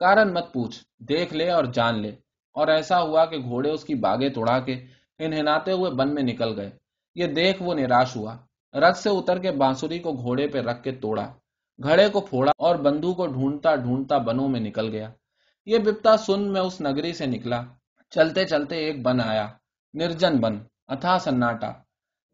Speaker 1: کارن مت پوچھ، دیکھ لے اور جان لے۔ اور ایسا ہوا کہ گھوڑے اس کی باغیں توڑا کے انہناتے ہوئے بن میں نکل گئے۔ یہ دیکھ وہ نراش ہوا۔ رت سے اتر کے بانسری کو گھوڑے پہ رکھ کے توڑا۔ گھڑے کو پھوڑا اور بندو کو ڈھونڈتا ڈھونڈتا بنوں میں نکل گیا۔ یہ بپتا سن میں اس نگری سے نکلا۔ چلتے چلتے ایک بن آیا۔ نرجن بن، اتھا سناٹا۔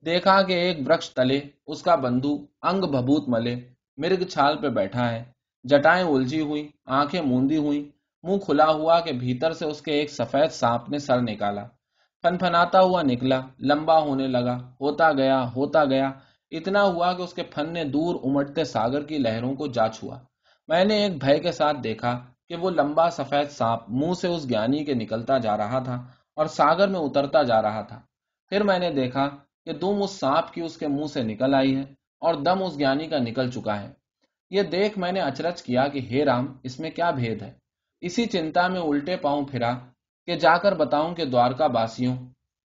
Speaker 1: دیکھا کہ ایک برکش تلے، اس کا بندو انگ بھبوت ملے۔ مرگ چھال پہ بیٹھا ہے۔ جٹائیں الجھی ہوئی آنکھیں موندی ہوئی منہ کھلا ہوا کہ بھیتر سے اس کے ایک سفید سانپ نے سر نکالا۔ فن فناتا ہوا نکلا، لمبا ہونے لگا، ہوتا گیا ہوتا گیا۔ اتنا ہوا کہ اس کے فن نے دور امٹتے ساگر کی لہروں کو جا چھوا۔ میں نے ایک بھائی کے ساتھ دیکھا کہ وہ لمبا سفید سانپ منہ سے اس گیانی کے نکلتا جا رہا تھا اور ساگر میں اترتا جا رہا تھا۔ پھر میں نے دیکھا کہ دم اس سانپ کی اس کے منہ سے نکل آئی ہے اور دم اس گیانی کا نکل چکا ہے۔ یہ دیکھ میں نے اچرچ کیا کہ، ہے رام، اس میں کیا بھید ہے؟ اسی چنتا میں الٹے پاؤں پھرا کہ جا کر بتاؤں کہ دوارکا باسیوں،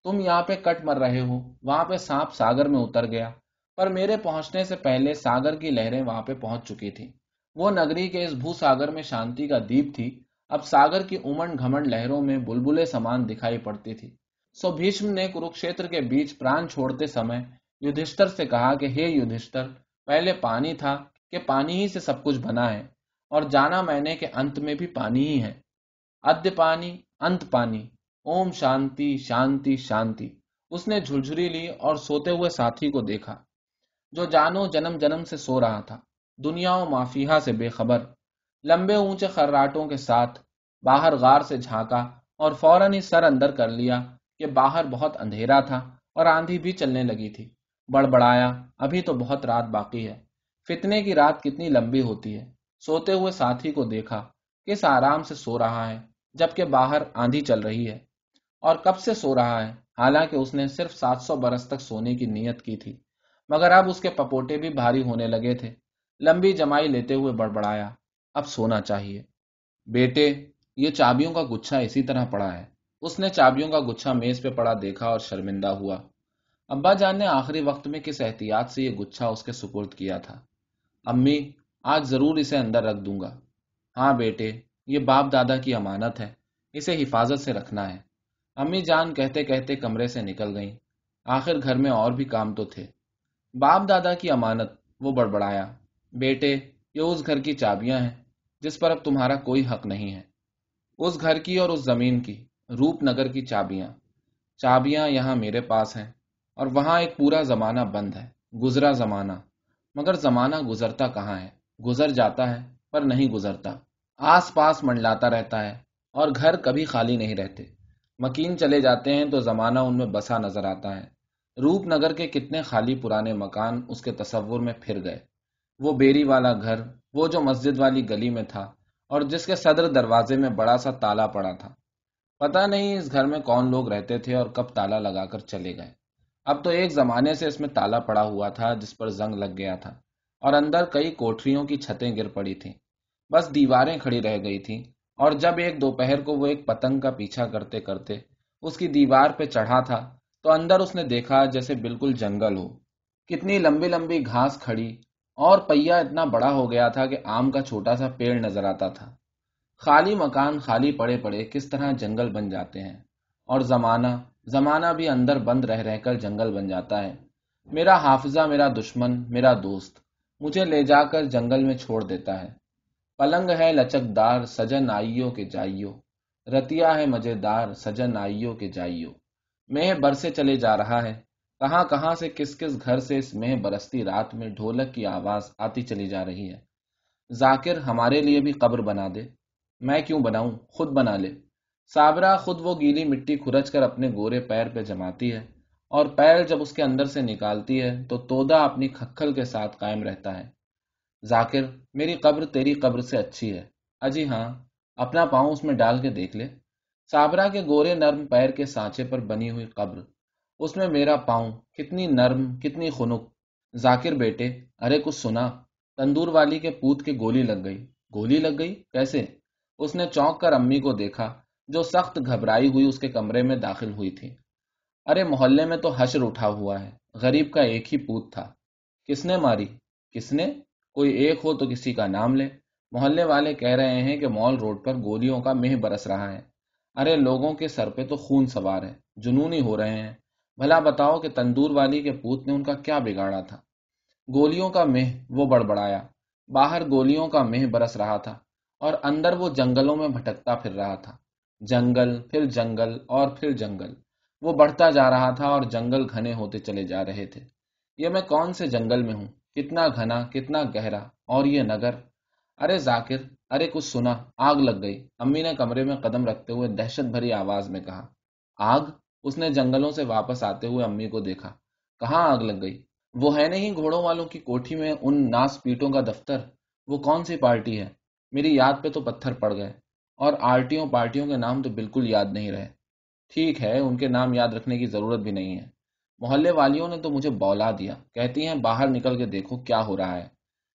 Speaker 1: تم یہاں پہ کٹ مر رہے ہو، وہاں پہ سانپ ساگر میں اتر گیا۔ پر میرے پہنچنے سے پہلے ساگر کی لہریں وہاں پہ پہنچ چکی تھی وہ نگری کے اس بھو ساگر میں شانتی کا دیپ تھی۔ اب ساگر کی امن گھمنڈ لہروں میں بلبلے سامان دکھائی پڑتی تھی۔ سو بھیشم نے کروکشیتر کے بیچ پران چھوڑتے سمے یدھشتر سے کہا کہ ہے یدھشتر پہلے پانی تھا کہ پانی ہی سے سب کچھ بنا ہے، اور جانا میں نے کہ انت میں بھی پانی ہی ہے۔ ادھ پانی، انت پانی۔ اوم شانتی شانتی شانتی۔ اس نے جھلجھری لی اور سوتے ہوئے ساتھی کو دیکھا، جو جانو جنم جنم سے سو رہا تھا۔ دنیا و مافیہ سے بے خبر۔ لمبے اونچے خراٹوں کے ساتھ باہر غار سے جھانکا اور فوراً ہی سر اندر کر لیا کہ باہر بہت اندھیرا تھا اور آندھی بھی چلنے لگی تھی۔ بڑبڑایا، ابھی تو بہت رات باقی ہے۔ فتنے کی رات کتنی لمبی ہوتی ہے۔ سوتے ہوئے ساتھی کو دیکھا، کس آرام سے سو رہا ہے۔ جبکہ باہر آندھی چل رہی ہے اور کب سے سو رہا ہے؟ حالانکہ اس نے صرف سات سو برس تک سونے کی نیت کی تھی، مگر اب اس کے پپوٹے بھی بھاری ہونے لگے تھے۔ لمبی جمائی لیتے ہوئے بڑبڑایا، اب سونا چاہیے۔ بیٹے، یہ چابیوں کا گچھا اسی طرح پڑا ہے۔ اس نے چابیوں کا گچھا میز پہ پڑا دیکھا اور شرمندہ ہوا۔ ابا جان نے آخری وقت میں کس احتیاط سے یہ گچھا اس کے سپرد کیا تھا؟ امی، آج ضرور اسے اندر رکھ دوں گا۔ ہاں بیٹے یہ باپ دادا کی امانت ہے، اسے حفاظت سے رکھنا ہے۔ امی جان کہتے کہتے کمرے سے نکل گئیں۔ آخر گھر میں اور بھی کام تو تھے۔ باپ دادا کی امانت وہ بڑبڑایا۔ بیٹے، یہ اس گھر کی چابیاں ہیں، جس پر اب تمہارا کوئی حق نہیں ہے۔ اس گھر کی اور اس زمین کی، روپ نگر کی چابیاں۔ چابیاں یہاں میرے پاس ہیں اور وہاں ایک پورا زمانہ بند ہے، گزرا زمانہ۔ مگر زمانہ گزرتا کہاں ہے؟ گزر جاتا ہے، پر نہیں گزرتا۔ آس پاس منڈلاتا رہتا ہے اور گھر کبھی خالی نہیں رہتے۔ مکین چلے جاتے ہیں تو زمانہ ان میں بسا نظر آتا ہے۔ روپ نگر کے کتنے خالی پرانے مکان اس کے تصور میں پھر گئے۔ وہ بیری والا گھر، وہ جو مسجد والی گلی میں تھا اور جس کے صدر دروازے میں بڑا سا تالا پڑا تھا۔ پتا نہیں اس گھر میں کون لوگ رہتے تھے اور کب تالا لگا کر چلے گئے۔ اب تو ایک زمانے سے اس میں تالا پڑا ہوا تھا جس پر زنگ لگ گیا تھا اور اندر کئی کوٹریوں کی چھتیں گر پڑی تھیں۔ بس دیواریں کھڑی رہ گئی تھیں اور جب ایک دوپہر کو وہ ایک پتنگ کا پیچھا کرتے کرتے اس کی دیوار پہ چڑھا تھا تو اندر اس نے دیکھا جیسے بالکل جنگل ہو۔ کتنی لمبی لمبی گھاس کھڑی اور پہیا اتنا بڑا ہو گیا تھا کہ آم کا چھوٹا سا پیڑ نظر آتا تھا۔ خالی مکان خالی پڑے پڑے کس طرح جنگل بن جاتے ہیں۔ اور زمانہ زمانہ بھی اندر بند رہ رہ کر جنگل بن جاتا ہے۔ میرا حافظہ، میرا دشمن، میرا دوست مجھے لے جا کر جنگل میں چھوڑ دیتا ہے۔ پلنگ ہے لچک دار سجن آئیو کے جائیو۔ رتیا ہے مزیدار سجن آئیو کے جائیو۔ میں برسے چلے جا رہا ہے۔ کہاں کہاں سے کس کس گھر سے اس میں برستی رات میں ڈھولک کی آواز آتی چلی جا رہی ہے۔ ذاکر ہمارے لیے بھی قبر بنا دے۔ میں کیوں بناؤں؟ خود بنا لے۔ سابرا خود وہ گیلی مٹی کھرچ کر اپنے گورے پیر پہ جماتی ہے۔ اور پیر جب اس کے اندر سے نکالتی ہے تو تودا اپنی کھکھل کے ساتھ قائم رہتا ہے۔ ذاکر، میری قبر تیری قبر سے اچھی ہے۔ اجی ہاں اپنا پاؤں اس میں ڈال کے دیکھ لے۔ سابرا کے گورے نرم پیر کے سانچے پر بنی ہوئی قبر، اس میں میرا پاؤں۔ کتنی نرم، کتنی خنک۔ ذاکر بیٹے، ارے کچھ سنا۔ تندور والی کے پوت کے گولی لگ گئی۔ گولی لگ گئی؟ کیسے؟ اس نے چونک کر امی کو دیکھا، جو سخت گھبرائی ہوئی اس کے کمرے میں داخل ہوئی تھی۔ ارے، محلے میں تو حشر اٹھا ہوا ہے۔ غریب کا ایک ہی پوت تھا۔ کس نے ماری؟ کس نے؟ کوئی ایک ہو تو کسی کا نام لے۔ محلے والے کہہ رہے ہیں کہ مال روڈ پر گولیوں کا مہ برس رہا ہے۔ ارے، لوگوں کے سر پہ تو خون سوار ہے جنونی ہو رہے ہیں۔ بھلا بتاؤ کہ تندور والی کے پوت نے ان کا کیا بگاڑا تھا۔ گولیوں کا مہ وہ بڑبڑایا۔ باہر گولیوں کا مہ برس رہا تھا اور اندر وہ جنگلوں میں بھٹکتا پھر رہا تھا۔ جنگل، پھر جنگل اور پھر جنگل۔ وہ بڑھتا جا رہا تھا اور جنگل گھنے ہوتے چلے جا رہے تھے۔ یہ میں کون سے جنگل میں ہوں؟ کتنا گھنا، کتنا گہرا، اور یہ نگر۔ ارے ذاکر، ارے کچھ سنا، آگ لگ گئی۔ امی نے کمرے میں قدم رکھتے ہوئے دہشت بھری آواز میں کہا، آگ؟ اس نے جنگلوں سے واپس آتے ہوئے امی کو دیکھا۔ کہاں آگ لگ گئی؟ وہ ہے نہیں گھوڑوں والوں کی کوٹھی میں ان ناس پیٹوں کا دفتر؟ وہ کون سی پارٹی ہے؟ میری یاد پہ تو پتھر پڑ گئے۔ اور آرٹیوں پارٹیوں کے نام تو بالکل یاد نہیں رہے۔ ٹھیک ہے، ان کے نام یاد رکھنے کی ضرورت بھی نہیں ہے۔ محلے والیوں نے تو مجھے بولا دیا۔ کہتی ہیں، باہر نکل کے دیکھو کیا ہو رہا ہے۔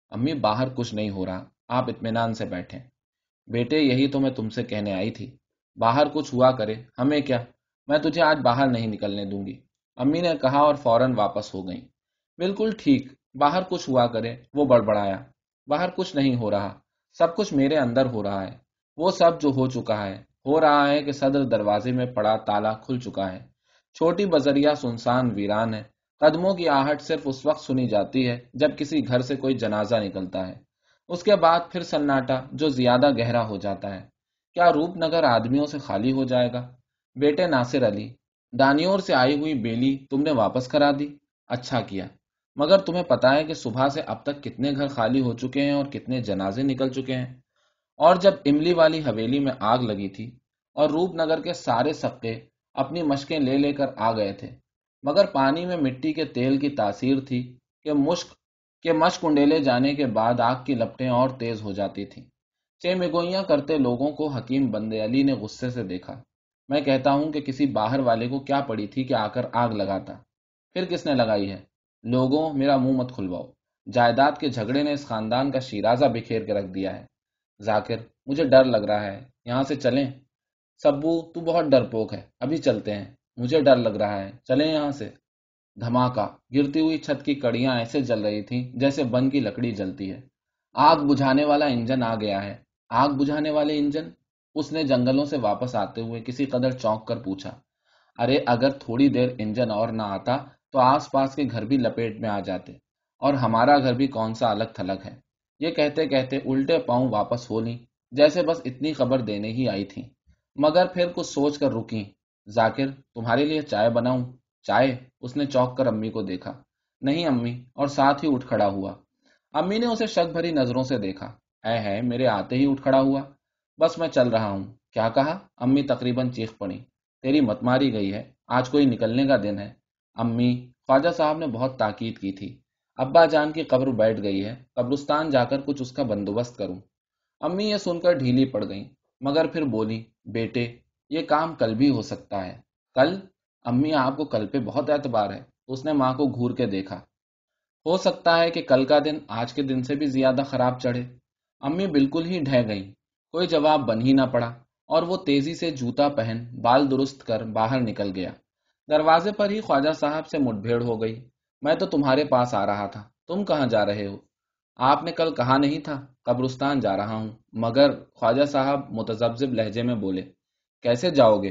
Speaker 1: امی، باہر کچھ نہیں ہو رہا۔ آپ اطمینان سے بیٹھے بیٹے، یہی تو میں تم سے کہنے آئی تھی۔ باہر کچھ ہوا کرے، ہمیں کیا؟ میں تجھے آج باہر نہیں نکلنے دوں گی۔ امی نے کہا اور فوراً واپس ہو گئی بالکل ٹھیک۔ باہر کچھ ہوا کرے، وہ بڑبڑایا۔ باہر کچھ نہیں ہو رہا۔ سب کچھ میرے اندر ہو رہا ہے۔ وہ سب جو ہو چکا ہے، ہو رہا ہے کہ صدر دروازے میں پڑا تالا کھل چکا ہے۔ چھوٹی بزریا سنسان ویران ہے۔ قدموں کی آہٹ صرف اس وقت سنی جاتی ہے جب کسی گھر سے کوئی جنازہ نکلتا ہے۔ اس کے بعد پھر سناٹا، جو زیادہ گہرا ہو جاتا ہے۔ کیا روپ نگر آدمیوں سے خالی ہو جائے گا؟ بیٹے ناصر علی، دانیور سے آئی ہوئی بیلی تم نے واپس کرا دی؟ اچھا کیا۔ مگر تمہیں پتا ہے کہ صبح سے اب تک کتنے گھر خالی ہو چکے ہیں اور کتنے جنازے نکل چکے ہیں۔ اور جب املی والی حویلی میں آگ لگی تھی اور روپ نگر کے سارے سبقے اپنی مشقیں لے لے کر آ گئے تھے۔ مگر پانی میں مٹی کے تیل کی تاثیر تھی کہ مشک کے مشق انڈیلے جانے کے بعد آگ کی لپٹیں اور تیز ہو جاتی تھیں۔ چھ مگوئیاں کرتے لوگوں کو حکیم بندے علی نے غصے سے دیکھا۔ میں کہتا ہوں کہ کسی باہر والے کو کیا پڑی تھی کہ آ کر آگ لگاتا۔ پھر کس نے لگائی ہے؟ لوگوں، میرا منہ مت کھلواؤ۔ جائیداد کے جھگڑے نے اس خاندان کا شیرازہ بکھیر کے رکھ دیا ہے۔ ذاکر، مجھے ڈر لگ رہا ہے۔ یہاں سے چلیں۔ سبو تو بہت ڈر پوک ہے۔ ابھی چلتے ہیں۔ مجھے ڈر لگ رہا ہے۔ چلیں یہاں سے۔ دھماکہ۔ گرتی ہوئی چھت کی کڑیاں ایسے جل رہی تھیں جیسے بن کی لکڑی جلتی ہے۔ آگ بجھانے والا انجن آ گیا ہے۔ آگ بجھانے والے انجن؟ اس نے جنگلوں سے واپس آتے ہوئے کسی قدر چونک کر پوچھا۔ ارے، اگر تھوڑی دیر انجن اور نہ آتا تو آس پاس کے گھر بھی لپیٹ میں آ جاتے۔ اور ہمارا گھر بھی کون سا الگ تھلگ ہے۔ یہ کہتے کہتے الٹے پاؤں واپس ہو لی جیسے بس اتنی خبر دینے ہی آئی تھی مگر پھر کچھ سوچ کر رکی ذاکر، تمہارے لیے چائے بناؤں۔ چائے؟ اس نے چوک کر امی کو دیکھا۔ نہیں امی، اور ساتھ ہی اٹھ کھڑا ہوا۔ امی نے اسے شک بھری نظروں سے دیکھا۔ اے ہے، میرے آتے ہی اٹھ کھڑا ہوا۔ بس میں چل رہا ہوں۔ کیا کہا؟ امی تقریباً چیخ پڑی تیری مت ماری گئی ہے۔ آج کوئی نکلنے کا دن ہے۔ امی، خواجہ صاحب نے بہت تاکید کی تھی۔ ابا جان کی قبر بیٹھ گئی ہے۔ قبرستان جا کر کچھ اس کا بندوبست کروں۔ امی یہ سن کر ڈھیلی پڑ گئی مگر پھر بولی بیٹے، یہ کام کل بھی ہو سکتا ہے۔ کل؟ امی آپ کو کل پہ بہت اعتبار ہے۔ اس نے ماں کو گور کے دیکھا۔ ہو سکتا ہے کہ کل کا دن آج کے دن سے بھی زیادہ خراب چڑھے۔ امی بالکل ہی ڈہ گئی کوئی جواب بن ہی نہ پڑا۔ اور وہ تیزی سے جوتا پہن، بال درست کر باہر نکل گیا۔ دروازے پر ہی خواجہ صاحب سے مٹ بھیڑ ہو گئی۔ میں تو تمہارے پاس آ رہا تھا۔ تم کہاں جا رہے ہو؟ آپ نے کل کہا نہیں تھا؟ قبرستان جا رہا ہوں۔ مگر خواجہ صاحب متزبزب لہجے میں بولے، کیسے جاؤ گے؟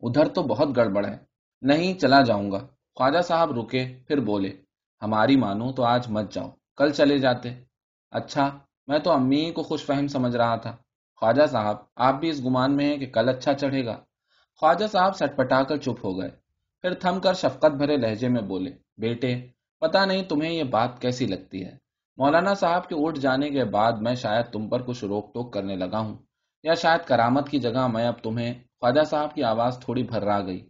Speaker 1: ادھر تو بہت گڑبڑ ہے۔ نہیں، چلا جاؤں گا۔ خواجہ صاحب رکے، پھر بولے، ہماری مانو تو آج مت جاؤ، کل چلے جاتے۔ اچھا میں تو امی کو خوش فہم سمجھ رہا تھا۔ خواجہ صاحب، آپ بھی اس گمان میں ہیں کہ کل اچھا چڑھے گا۔ خواجہ صاحب سٹ پٹا کر چپ ہو گئے۔ پھر تھم کر شفقت بھرے لہجے میں بولے، بیٹے پتا نہیں تمہیں یہ بات کیسی لگتی ہے۔ مولانا صاحب کے اٹھ جانے کے بعد میں شاید تم پر کچھ روک ٹوک کرنے لگا ہوں یا شاید کرامت کی جگہ میں اب تمہیں خواجہ صاحب کی آواز تھوڑی بھرا گئی۔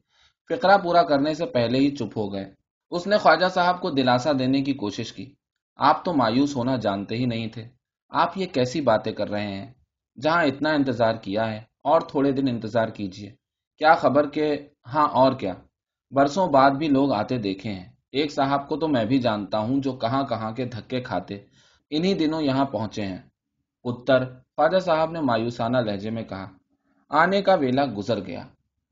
Speaker 1: فقرہ پورا کرنے سے پہلے ہی چپ ہو گئے۔ اس نے خواجہ صاحب کو دلاسا دینے کی کوشش کی۔ آپ تو مایوس ہونا جانتے ہی نہیں تھے۔ آپ یہ کیسی باتیں کر رہے ہیں؟ جہاں اتنا انتظار کیا ہے، اور تھوڑے دن انتظار کیجیے کیا خبر کہ ہاں اور کیا۔ برسوں بعد بھی لوگ آتے دیکھے ہیں۔ ایک صاحب کو تو میں بھی جانتا ہوں جو کہاں کہاں کے دھکے کھاتے۔ انہی دنوں یہاں پہنچے ہیں۔ اتر، خواجہ صاحب نے مایوسانہ لہجے میں کہا، آنے کا ویلا گزر گیا۔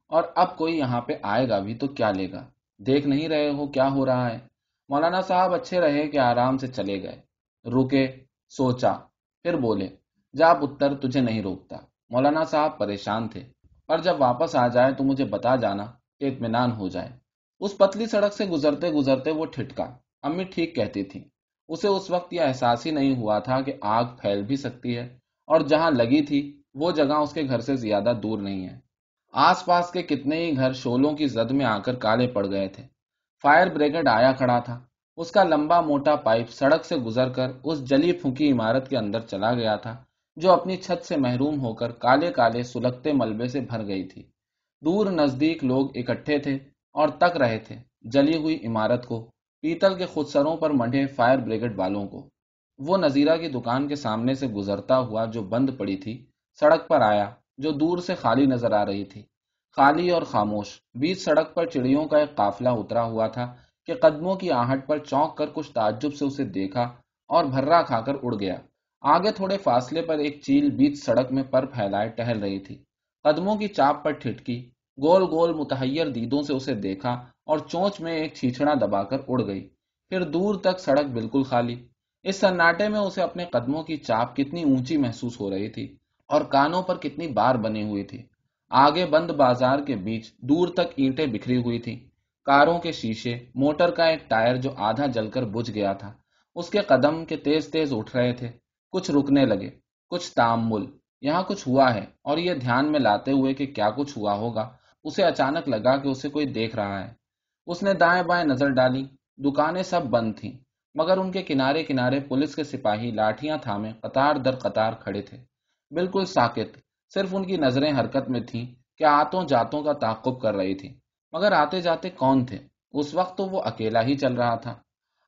Speaker 1: اور اب کوئی یہاں پہ آئے گا بھی تو کیا لے گا؟ دیکھ نہیں رہے ہو کیا ہو رہا ہے۔ مولانا صاحب اچھے رہے کہ آرام سے چلے گئے۔ رکے، سوچا، پھر بولے جا اتر تجھے نہیں روکتا۔ مولانا صاحب پریشان تھے۔ اور جب واپس آ جائے تو مجھے بتا جانا کہ اطمینان ہو جائے۔ اس پتلی سڑک سے گزرتے گزرتے وہ ٹھٹکا۔ امی ٹھیک کہتی تھی اسے اس وقت یہ احساس ہی نہیں ہوا تھا کہ آگ پھیل بھی سکتی ہے اور جہاں لگی تھی وہ جگہ اس کے گھر سے زیادہ دور نہیں ہے۔ آس پاس کے کتنے ہی گھر شولوں کی زد میں آ کر کالے پڑ گئے تھے۔ فائر بریگیڈ آیا کھڑا تھا۔ اس کا لمبا موٹا پائپ سڑک سے گزر کر اس جلی پھونکی عمارت کے اندر چلا گیا تھا، جو اپنی چھت سے محروم ہو کر کالے کالے سلگتے ملبے سے بھر گئی تھی۔ دور نزدیک لوگ اکٹھے تھے۔ اور تک رہے تھے، جلی ہوئی عمارت کو، پیتل کے خودسروں پر منڈے فائر بریگیڈ والوں کو۔ وہ نذیرہ کی دکان کے سامنے سے گزرتا ہوا جو بند پڑی تھی، سڑک پر آیا، جو دور سے خالی نظر آ رہی تھی۔ خالی اور خاموش، بیچ سڑک پر چڑیوں کا ایک قافلہ اترا ہوا تھا کہ قدموں کی آہٹ پر چونک کر کچھ تعجب سے اسے دیکھا اور بھررا کھا کر اڑ گیا۔ آگے تھوڑے فاصلے پر ایک چیل بیچ سڑک میں پر پھیلائے ٹہل رہی تھی۔ قدموں کی چاپ پر ٹھٹکی گول گول متحیر دیدوں سے اسے دیکھا اور چونچ میں ایک چھیچڑا دبا کر اڑ گئی۔ پھر دور تک سڑک بالکل خالی۔ اس سناٹے میں اسے اپنے قدموں کی چاپ کتنی اونچی محسوس ہو رہی تھی اور کانوں پر کتنی بار بنی ہوئی تھی۔ آگے بند بازار کے بیچ دور تک اینٹیں بکھری ہوئی تھی کاروں کے شیشے، موٹر کا ایک ٹائر جو آدھا جل کر بجھ گیا تھا، اس کے قدم کے تیز تیز اٹھ رہے تھے۔ کچھ رکنے لگے، کچھ تامل۔ یہاں کچھ ہوا ہے اور یہ دھیان میں لاتے ہوئے کہ کیا کچھ ہوا ہوگا۔ اسے اچانک لگا کہ اسے کوئی دیکھ رہا ہے۔ اس نے دائیں بائیں نظر ڈالی۔ دکانیں سب بند تھیں، مگر ان کے کنارے کنارے پولیس کے سپاہی لاٹیاں تھامے، قطار در قطار کھڑے تھے۔ بالکل ساکت، صرف ان کی نظریں حرکت میں تھیں کہ آتوں جاتوں کا تعقب کر رہی تھی۔ مگر آتے جاتے کون تھے؟ اس وقت تو وہ اکیلا ہی چل رہا تھا۔